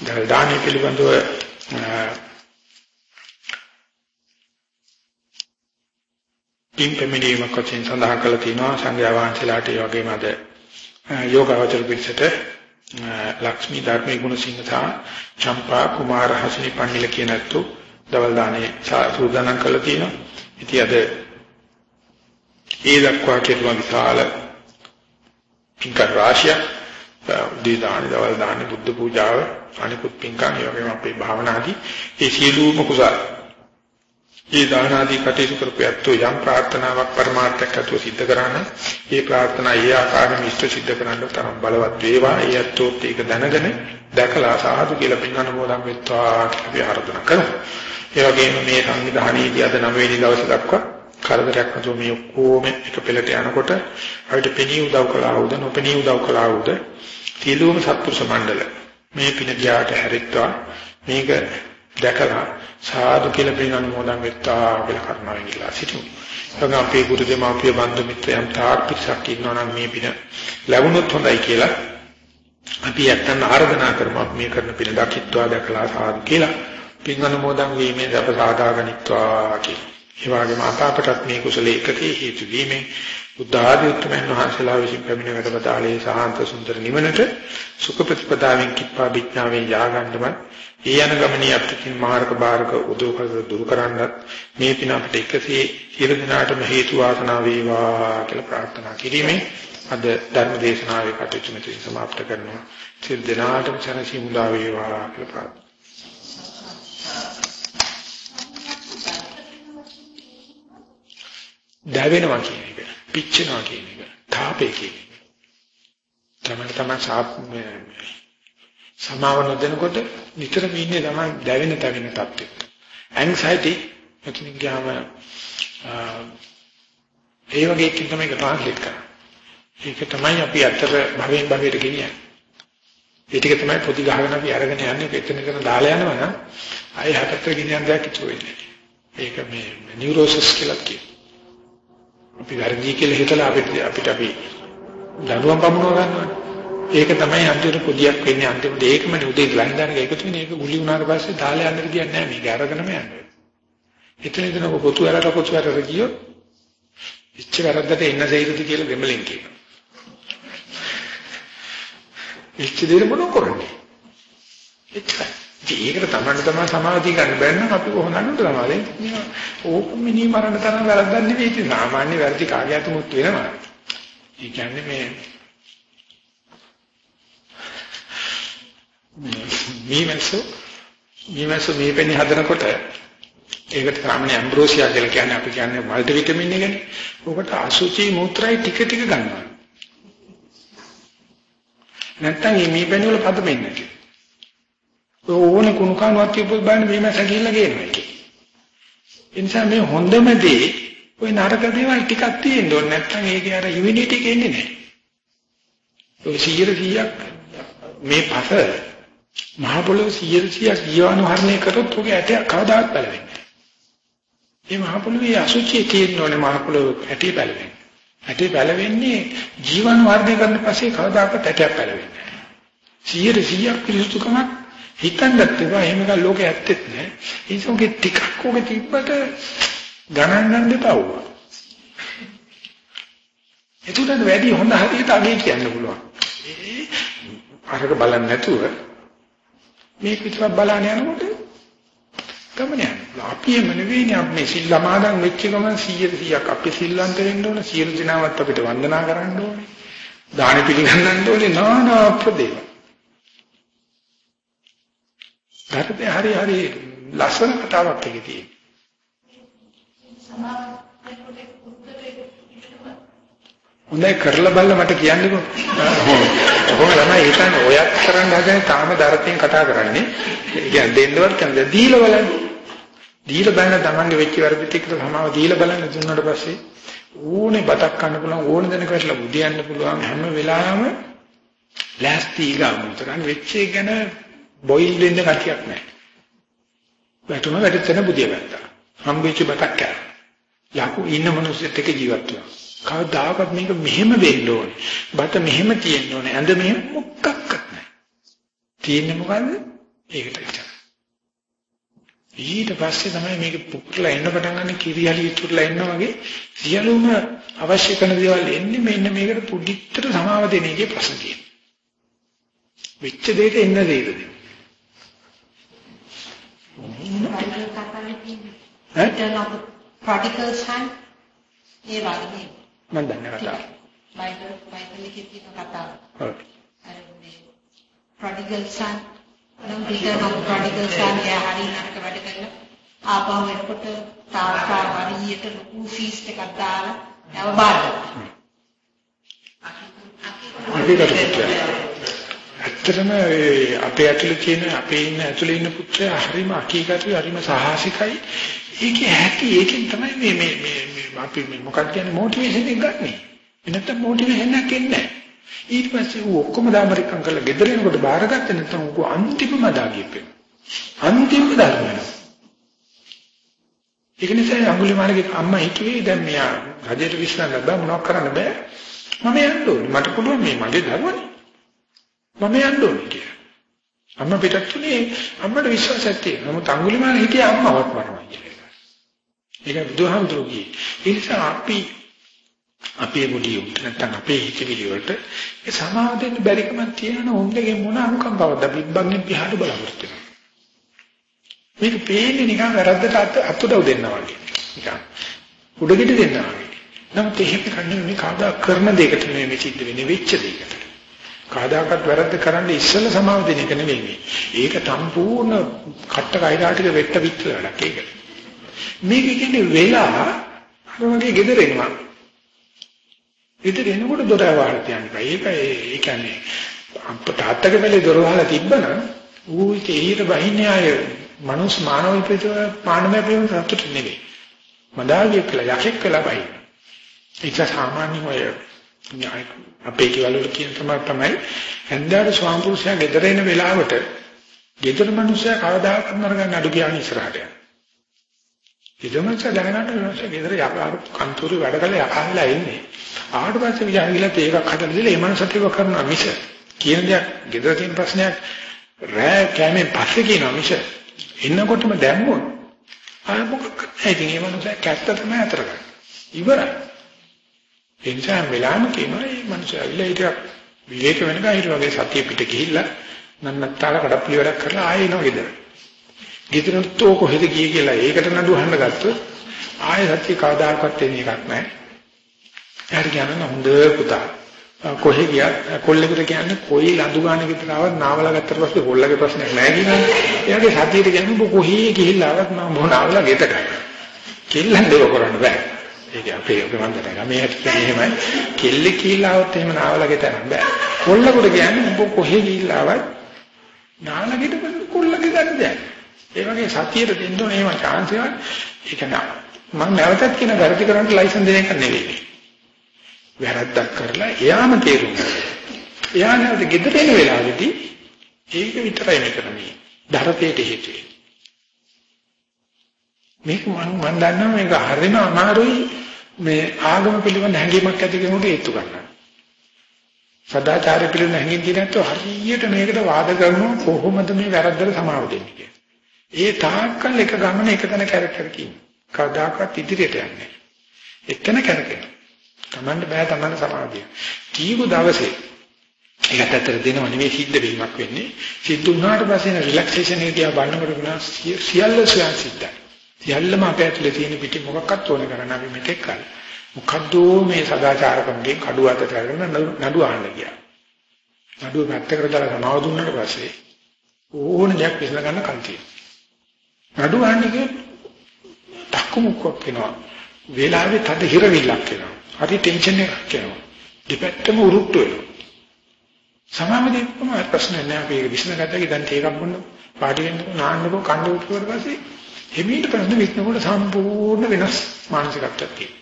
දහවල් දාහනේ පිළිබඳව පින්පෙමිණීමක් වශයෙන් සඳහන් කරලා තිනවා සංඝයා වහන්සේලාට ඒ වගේම අද යෝගාවචර පිළිසෙට ලක්ෂ්මී ධර්මයේ ගුණ සිංහතා චම්පා කුමාර හසිනි පණ්ඩිල කියන අතු දවල් දානේ සූදානම් කරලා තියෙනවා. ඉතින් අද ඒ දක්වා කියනවා විශාල පින්ක රාශිය දී දාන දවල් දාන බුද්ධ පූජාව අනිකුත් පින්කම් ඒ වගේම අපේ භාවනාදී ඒ සියලුම කුසල ඒ දාන ආදී කටයුතු කරපියත්තු යම් ප්‍රාර්ථනාවක් පරමාර්ථයක් අතුව සිද්ධ කරන්න ඒ ප්‍රාර්ථනා ඒ ආකාරයෙන් ඉෂ්ට සිද්ධ කරන්න තරම් බලවත් වේවා. ඒ අත්ෝත් ඒක දැනගෙන දැකලා සාදු කියලා පින් අනුමෝදන් වෙත්වා කියලා අපි ආරාධනා කරමු. ඒ වගේම මේ සංවිධානයේදී අද 9 වෙනි දවසේ දක්වා කරදරයක් නැතුව මේ ඔක්කොම එක පෙළට යනකොට අපිට පෙනී උදව් කළා වුද නොපෙනී උදව් කළා වුද සියලුම සත්පුරුෂ මණ්ඩල මේ පින දියාට හැරිත්වා. මේක දැකලා සාදු කියලා පින් අනුමෝදන් වෙත්වා කියලා කරුණාවෙන් ඉල්ලා සිටිමු. එතන අපේ ගුරු දෙමාපිය බන්දු මිත්‍රයන් තාක්ෂික් ඉන්නවා නම් මේ පින ලැබුණොත් හොඳයි කියලා අපි යත්තන් ආරාධනා කරමු මේ කරන පින දකිත්වා දැකලා සාදු කියලා පින් අනුමෝදන් වීමේ අප සාදාගනිත්වා කියලා. ඒ වගේම අපාපටත් මේ කුසල එකකේ හේතු වීමෙන් බුද්ධ ආදී උතුම්යන් වහන්සේලා විසින් පැමිණ වැඩවදාලේ සාහන්ත සුන්දර නිවනට සුඛ ප්‍රතිපදාවෙන් කිප්පා විඥාවෙන් යාගන්නම ඒ යන ගමනේ අත්කින් මාර්ග බාරක උදෝකර දුරු කරන්නත් මේ පින අපිට එකසේ සියලු දිනාටම හේතු වාසනා වේවා කියලා ප්‍රාර්ථනා කිරීමෙන් අද ධර්ම දේශනාවේ කටයුතු මෙතන සමාප්ත කරනවා සියලු දිනාටම සනසි මුදා වේවා කියලා ප්‍රාර්ථනා දැවෙනවා කියන එක, පිච්චෙනවා කියන එක, තාපේ කියන එක. තමයි තමයි සාප් සමාව නොදෙනකොට නිතරම ඉන්නේ තමයි දැවෙන තැවෙන තත්ත්වෙක. anxiety මෙතනින් ගියාම ඒ වගේ එකකින් තමයි ඒක ට්‍රාන්ස්ලේට් කරන්නේ. ඒක තමයි අපි අතර භවෙන් භවයට ගෙනියන්නේ. ඒ ටික තමයි පොඩි ගහගෙන අපි අරගෙන යන්නේ එතන එතන දාලා යනවා නම් ආයෙ හතර ගෙනියන්න දෙයක් ඉතුරු වෙන්නේ. ඒක මේ නියුරෝසිස් කියලා කියනවා. අපි වැරදි කියලා හිතලා අපිට අපිට අපි දඬුවම් පමුණව ගන්නවා. ඒක තමයි අන්තිමට පොදියක් වෙන්නේ අන්තිමට ඒකම උදේ ලන්දනක එකතු වෙන ඒක ගුලි වුණාට පස්සේ දාලා යන්න දෙයක් නැහැ මේක අරගෙනම යන්නේ. එතන එතන පොතු වලට පොතු වලට ගියොත් ඉච්ච වැරද්දට එන්න දෙයිද කියලා දෙමලෙන් කියනවා. ඉච්ච දෙර මොන කරන්නේ? එච්චරයි. ඉතින් ඒකට තමයි තමයි සමාධිය ගන්න බැරි නම් අපි කොහොමද සමාධිය ඕක මිනී මරණ තරම් වැරද්දක් නෙවෙයි ඉතින් සාමාන්‍ය වැරදි කාගේ අතුමුත් වෙනවා. ඒ කියන්නේ මේ මීමැස්සෝ මීමැස්සෝ මීපෙනි හදනකොට ඒකට සාමාන්‍ය ඇම්බ්‍රෝසියා කියලා කියන්නේ අපි කියන්නේ මල්ටි විටමින් එකනේ. ඔකට අසුචි මූත්‍රායි ටික ටික ගන්නවා. නැත්තම් මේ මීපෙනි වල පදෙන්නේ නැති. ඕනේ කුණු කනුවක් තියපොත් බලන්න මීමැස්ස ගිහිල්ලා ගේනවා ඒකේ. ඒ නිසා මේ හොඳම දේ ওই නරක දේවල් ටිකක් තියෙන්න ඕනේ නැත්තම් ඒකේ අර ඉමුනිටි එක එන්නේ නැහැ. ඔය 100 මේ පස මහ පොළොව 100ක් ජීවාණුහරණය කරොත් ඔගේ ඇටයක් කවදාවත් බැලෙන්නේ නැහැ. මේ මහ පොළොවේ අසුචිය තියෙන්න ඕනේ මහ පොළොව ඇටි බැලෙන්නේ. ඇටි බැලෙන්නේ ජීවාණුහරණය කරන පස්සේ කවදාකවත් ඇටයක් බැලෙන්නේ නැහැ. 100ක් පිළිසුතුකමක් හිතන්නත් එපා එහෙම එකක් ලෝකේ ඇත්තෙත් නැහැ. ඒ නිසා ටිකක් ඔගේ තිබ්බට ගණන් ගන්න දෙපා වුණා. ඒකට වැඩි හොඳ හරියට අගේ කියන්න පුළුවන්. අරක බලන්නේ නැතුව මේක විතරක් බලන්න යනකොට ගමන යනවා. අපි එම නෙවෙයිනේ අපි මේ සිල් සමාදන් වෙච්ච ගමන් 100%ක් අපි සිල්වන්ත වෙන්න ඕන සියලු දිනාවත් අපිට වන්දනා කරන්න ඕනේ. දාන පිළිගන්නන්න ඕනේ නානා ප්‍රදේව. ධර්මයේ හරි හරි ලස්සන කතාවක් එකේ තියෙනවා. හොඳයි කරලා බලලා මට කියන්නකෝ. කොහොම තමයි හිතන්නේ ඔයත් කරන්න හදන්නේ තාම දරතෙන් කතා කරන්නේ. කියන්නේ දෙන්නවත් කන්ද දීලා බලන්න. දීලා බලන තමන්ගේ වෙච්ච වැරදිත් එක්ක සමාව දීලා බලන්න දුන්නාට පස්සේ ඕනේ බතක් කන්න පුළුවන් ඕනේ දෙනක වැටලා බුදියන්න පුළුවන් හැම වෙලාවෙම ලෑස්ති ගාමුතරන් වෙච්ච එක ගැන බොයිල් වෙන්න කතියක් නැහැ. වැටුම වැටෙන්න බුදිය ගත්තා. හම්බෙච්ච බතක් කෑවා. යකු ඉන්න මිනිස්සුත් එක්ක ජීවත් වෙනවා. කවදාකවත් මේක මෙහෙම වෙන්න ඕනේ. බත මෙහෙම තියෙන්න ඕනේ. ඇඳ මෙහෙම මොකක්වත් නැහැ. තියෙන්නේ මොකද්ද? ඒකට විතර. ඊට පස්සේ තමයි මේක පුපුරලා එන්න පටන් ගන්න කිරියලි ඉතුරුලා එන්න වගේ සියලුම අවශ්‍ය කරන දේවල් එන්නේ මෙන්න මේකට පුඩිත්තර සමාව දෙන එකේ ප්‍රශ්න තියෙනවා. වෙච්ච දෙයට එන්න දෙයද? ඈ? particles hand ඒ වගේ මම දන්නේ කතාව. බයිබල් එකේ තියෙන කතාව. ඔව්. අර මේ prodigal son නම් පිටරම prodigal son එයා හරි නරක වැඩ කරලා ආපහු එනකොට තාත්තා හරියට ලොකු ෆීස් එකක් දාලා යව බාරගත්තා. ඇත්තටම අපේ ඇතුලේ තියෙන අපේ ඉන්න ඇතුලේ ඉන්න පුත්‍රයා හරිම අකීකටි හරිම සාහසිකයි. ඒකේ හැටි ඒකෙන් තමයි මේ මේ අපි මේ මොකක්ද කියන්නේ මොටිවේෂන් එක ගන්නෙ. නැත්නම් මොටිවේෂන් එකක් එන්නේ නැහැ. ඊට පස්සේ ඌ ඔක්කොම දාමරිකම් කරලා ගෙදර එනකොට බාරගත්තේ නැත්නම් ඌ අන්තිමම දාගියෙපේ. අන්තිම ධර්මය. ඒක නිසා අඟුලිමාලගේ අම්මා හිතුවේ දැන් මෙයා රජයට විශ්වාස බෑ මොනවක් කරන්න බෑ. මම යන්න ඕනේ. මට පුළුවන් මේ මගේ දරුවනේ. මම යන්න ඕනේ කියලා. අම්මා පිටත් තුනේ අම්මට විශ්වාසයක් තියෙනවා. නමුත් අඟුලිමාල හිටියේ අම්මවත් මරනවා කියලා. ඒක බුදුහාමුදුරුවෝ ඒ නිසා අපි අපේ මුඩිය උන්ට නැත්නම් අපේ හිතවිලි වලට ඒ සමාව දෙන්න බැරිකමක් තියෙන උන්දගේ මොන අනුකම්පාවක්ද බිබ්බන්ගෙන් පියාට බලාපොරොත්තු වෙනවා. මේක පේන්නේ නිකන් වැරද්දට අත්උදව් දෙන්නා වගේ. නිකන් උඩගෙඩි දෙන්නා වගේ. නමුත් එහෙම කන්නේ මේ කාදා කරන දෙයකට නෙමෙයි සිද්ධ වෙන්නේ වෙච්ච දෙයකට. කාදාකත් වැරද්ද කරන්න ඉස්සෙල්ලා සමාව දෙන එක නෙමෙයි. ඒක සම්පූර්ණ කට්ට කයිරාටික වෙට්ට පිටල වැඩක් ඒක. මේක කියන්නේ වෙලා අර වගේ gedere එනවා. gedere එනකොට දොර වහලා තියන්නේ. ඒක ඒ කියන්නේ තාත්තගේ වෙලේ දොර වහලා තිබ්බනම් ඌ ඒහිට බහින්නේ ආය මනුස්ස මානව පිටව මානවය පිටව සතුට නෙවෙයි. මදාවිය කියලා යකෙක් කියලා බයි. ඒක සාමාන්‍ය ඔය අපේ කිවල වල කියන තමයි තමයි හන්දාට ස්වාම පුරුෂයා gedere එන වෙලාවට gedere මිනිස්සයා කවදාකවත් නරගන්න අඩු කියන ඉස්සරහට යනවා. ඉදමස දැනගන්න වෙනස ගෙදර යකාර කන්තෝරේ වැඩ කළ යකාලා ඉන්නේ. ආවට පස්සේ විජාන ගිහලා තේකක් හදලා දීලා ඒ මනසට ඉව කරනවා මිස කියන දෙයක් ගෙදර තියෙන ප්‍රශ්නයක් රෑ කැමෙන් පස්සේ කියනවා මිස එන්නකොටම දැම්මොත් ආ මොකක්ද ඉතින් ඒ මනස කැත්ත තමයි අතර ගන්න. ඉවරයි. ඒ නිසා වෙලාම කියනවා මේ මනස ඇවිල්ලා ඊට විවේක වෙනකන් ඊට වගේ සතිය පිට ගිහිල්ලා නන්නත්තර කඩප්පුලි වැඩක් කරලා ආයෙ එනවා ගෙදර. ගෙදරට තෝ කොහෙද ගියේ කියලා ඒකට නඩු අහන්න ගත්තොත් ආයෙ සත්‍ය කවදාකවත් එන්නේ එකක් නැහැ. එයාට කියනවා හොඳ පුතා. කොහෙ ගියත් කොල්ලෙකුට කියන්නේ කොයි ලඳු ගන්න විතර ආවත් නාවලා ගත්තට පස්සේ කොල්ලගේ ප්‍රශ්නයක් නැහැ කියනවා. එයාගේ සතියට කියන්නේ ඔබ කොහේ ගිහිල්ලා ආවත් මම මොන නාවලා ගෙට ගන්නවා. කෙල්ලන් දේව කරන්න බෑ. ඒක අපේ අපේ මන්දට ගමේ හැටි එහෙමයි. කෙල්ල කියලා આવත් එහෙම නාවලා ගෙට යන්න බෑ. කොල්ලෙකුට කියන්නේ ඔබ කොහේ ගිහිල්ලා ආවත් නාවලා ගෙට කොල්ලගේ ගන්න බෑ. ඒ වගේ සතියට දෙන්න ඕනේ එහෙම chance එකක්. ඒක නෑ. මම නැවතත් කියන වැරදි කරන්න ලයිසන් දෙන එක නෙවෙයි. වැරද්දක් කරලා එයාම තේරුම් ගන්නවා. එයා නැවත ගෙදර එන වෙලාවෙදී ඒක විතරයි මේ කරන්නේ. ධරතේට හේතුයි. මේක මම මම දන්නවා මේක හරිම අමාරුයි මේ ආගම පිළිබඳ හැඟීමක් ඇති කෙනෙකුට ඒත්තු ගන්න. සදාචාරය පිළිබඳ හැඟීම් තියෙනත් හරියට මේකට වාද කරනවා කොහොමද මේ වැරද්දට සමාව දෙන්නේ කියලා. ඒ තාක්කල් එක ගමන එක තැන කැරක්ටර් කියන්නේ. කවදාකවත් ඉදිරියට යන්නේ. එතන කැරකෙනවා. Tamanne බෑ Tamanne සමාධිය. කීප දවසේ ඒකට ඇත්තට දෙනව නෙවෙයි සිද්ධ වීමක් වෙන්නේ. සිද්ධ වුණාට පස්සේ රිලැක්සේෂන් එක දිහා බලනකොට වෙනවා සියල්ල ස්වයන් සිද්ධයි. සියල්ලම අපේ ඇතුලේ තියෙන පිටි මොකක්වත් ඕන කරන්නේ අපි මෙතෙක් කල. මොකද්ද මේ සදාචාරකම්ගෙන් කඩුව අතට අරගෙන නඩු අහන්න ගියා. නඩුව පැත්තකට දාලා සමාව දුන්නාට පස්සේ ඕන දෙයක් විසඳ ගන්න කල්තියි. නඩු අහන්නේ තක්කු මුක්කක් වෙනවා. වේලාවේ තද හිරවිල්ලක් වෙනවා. හරි ටෙන්ෂන් එකක් එනවා. දෙපැත්තම උරුට්ට වෙනවා. සමාමදීකම ප්‍රශ්න නැහැ අපි ඒක විශ්ලේෂණය දැන් තේකක් බොන්න පාටි වෙන්නකෝ නාන්නකෝ කන්න උත්කවට පස්සේ එමෙන්න ප්‍රශ්න විශ්නකොට සම්පූර්ණ වෙනස් මානසිකත්වයක් තියෙනවා.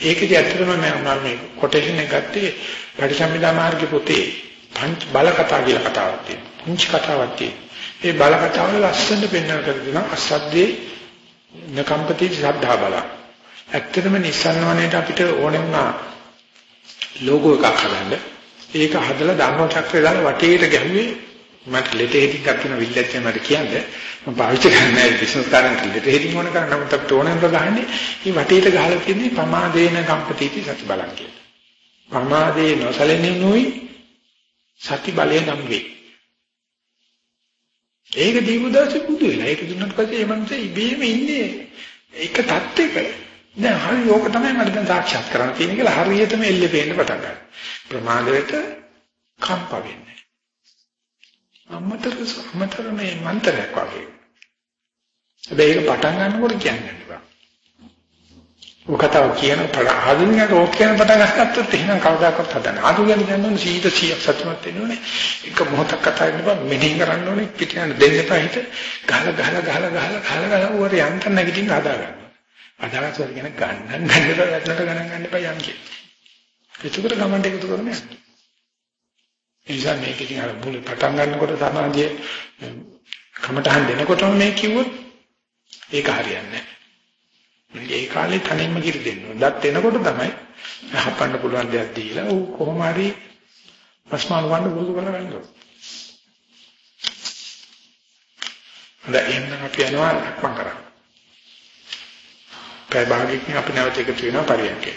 ඒකදී ඇත්තටම මම මේ කොටේෂන් එක ගත්තේ පරිසම්පදා මාර්ග පොතේ පංච බල කතා කියලා කතාවක් තියෙනවා. පුංචි කතාවක් තියෙනවා. ඒ බල කතාවල ලස්සනට පෙන්වන කර දෙනවා අසද්දේ නකම්පති ශ්‍රද්ධා බල. ඇත්තටම නිස්සන්න වනේට අපිට ඕනෙ වුණා ලෝගෝ එකක් හදන්න. ඒක හදලා ධර්ම චක්‍රය දාලා වටේට ගැහුවේ මට ලෙට හෙඩින් එකක් කියන විල්ලෙත් මට කියන්නේ මම පාවිච්චි කරන්නේ බිස්නස් කරන්ට් ලෙට හෙඩින් ඕන කරා නමුත් අපිට ඕනෙන් ගහන්නේ මේ වටේට ගහලා තියෙන්නේ ප්‍රමාදේන කම්පතිටි සති බලන් කියලා. ප්‍රමාදේ නොසලෙන්නේ නොයි සති බලය නම් වේ. ඒක දීපු දවසේ බුදු වෙලා. ඒක දුන්නත් පස්සේ මේ මනසේ ඉබේම ඉන්නේ එක தත්ත්වයක. දැන් හරි ඕක තමයි මට දැන් සාක්ෂාත් කරන්න තියෙන්නේ කියලා හරියටම එල්ලේ පේන්න පටන් ගන්නවා. ප්‍රමාදයට කම්ප වෙන්නේ. අමතර අමතර මේ මන්ත්‍රයක් වගේ. හැබැයි ඒක පටන් ගන්නකොට කියන්නේ නෑ. ඔකතාව කියන පළ ආධුනිකයට ඕක කියන පටන් ගන්නත් එහෙනම් කවදාකවත් හදන්න. ආධුනිකයන් කියන්නේ සීත 100ක් සතුටුමත් වෙන්න ඕනේ. එක මොහොතක් කතා කරන්න බෑ මෙහෙම කරන්න ඕනේ. පිට යන දෙන්න එපා හිත. ගහලා ගහලා ගහලා ගහලා ගහලා ගහලා ඌර යන්ත නැගිටින්න හදා ගන්නවා. අදාගත්තා කියන ගන්නන් ගන්නට වැටනට ගණන් ගන්න එපා යන් කියන. ඒකට ගමන්ට එකතු කරන්නේ. ඒ නිසා මේක ඉතින් අර මුල පටන් ගන්නකොට සමාජයේ කමටහන් දෙනකොටම මේ කිව්වොත් ඒක හරියන්නේ නැහැ. ඒ කාලේ තනින්ම කිරි දෙන්න ඕන. දත් එනකොට තමයි හපන්න පුළුවන් දෙයක් දීලා ඌ කොහොම හරි ප්‍රශ්න වන්න පුරුදු කරලා ගන්න ඕන. දැන් එහෙනම් අපි යනවා මම කරා. පැය භාගයකින් අපි නැවත එකතු වෙනවා පරියන්කේ.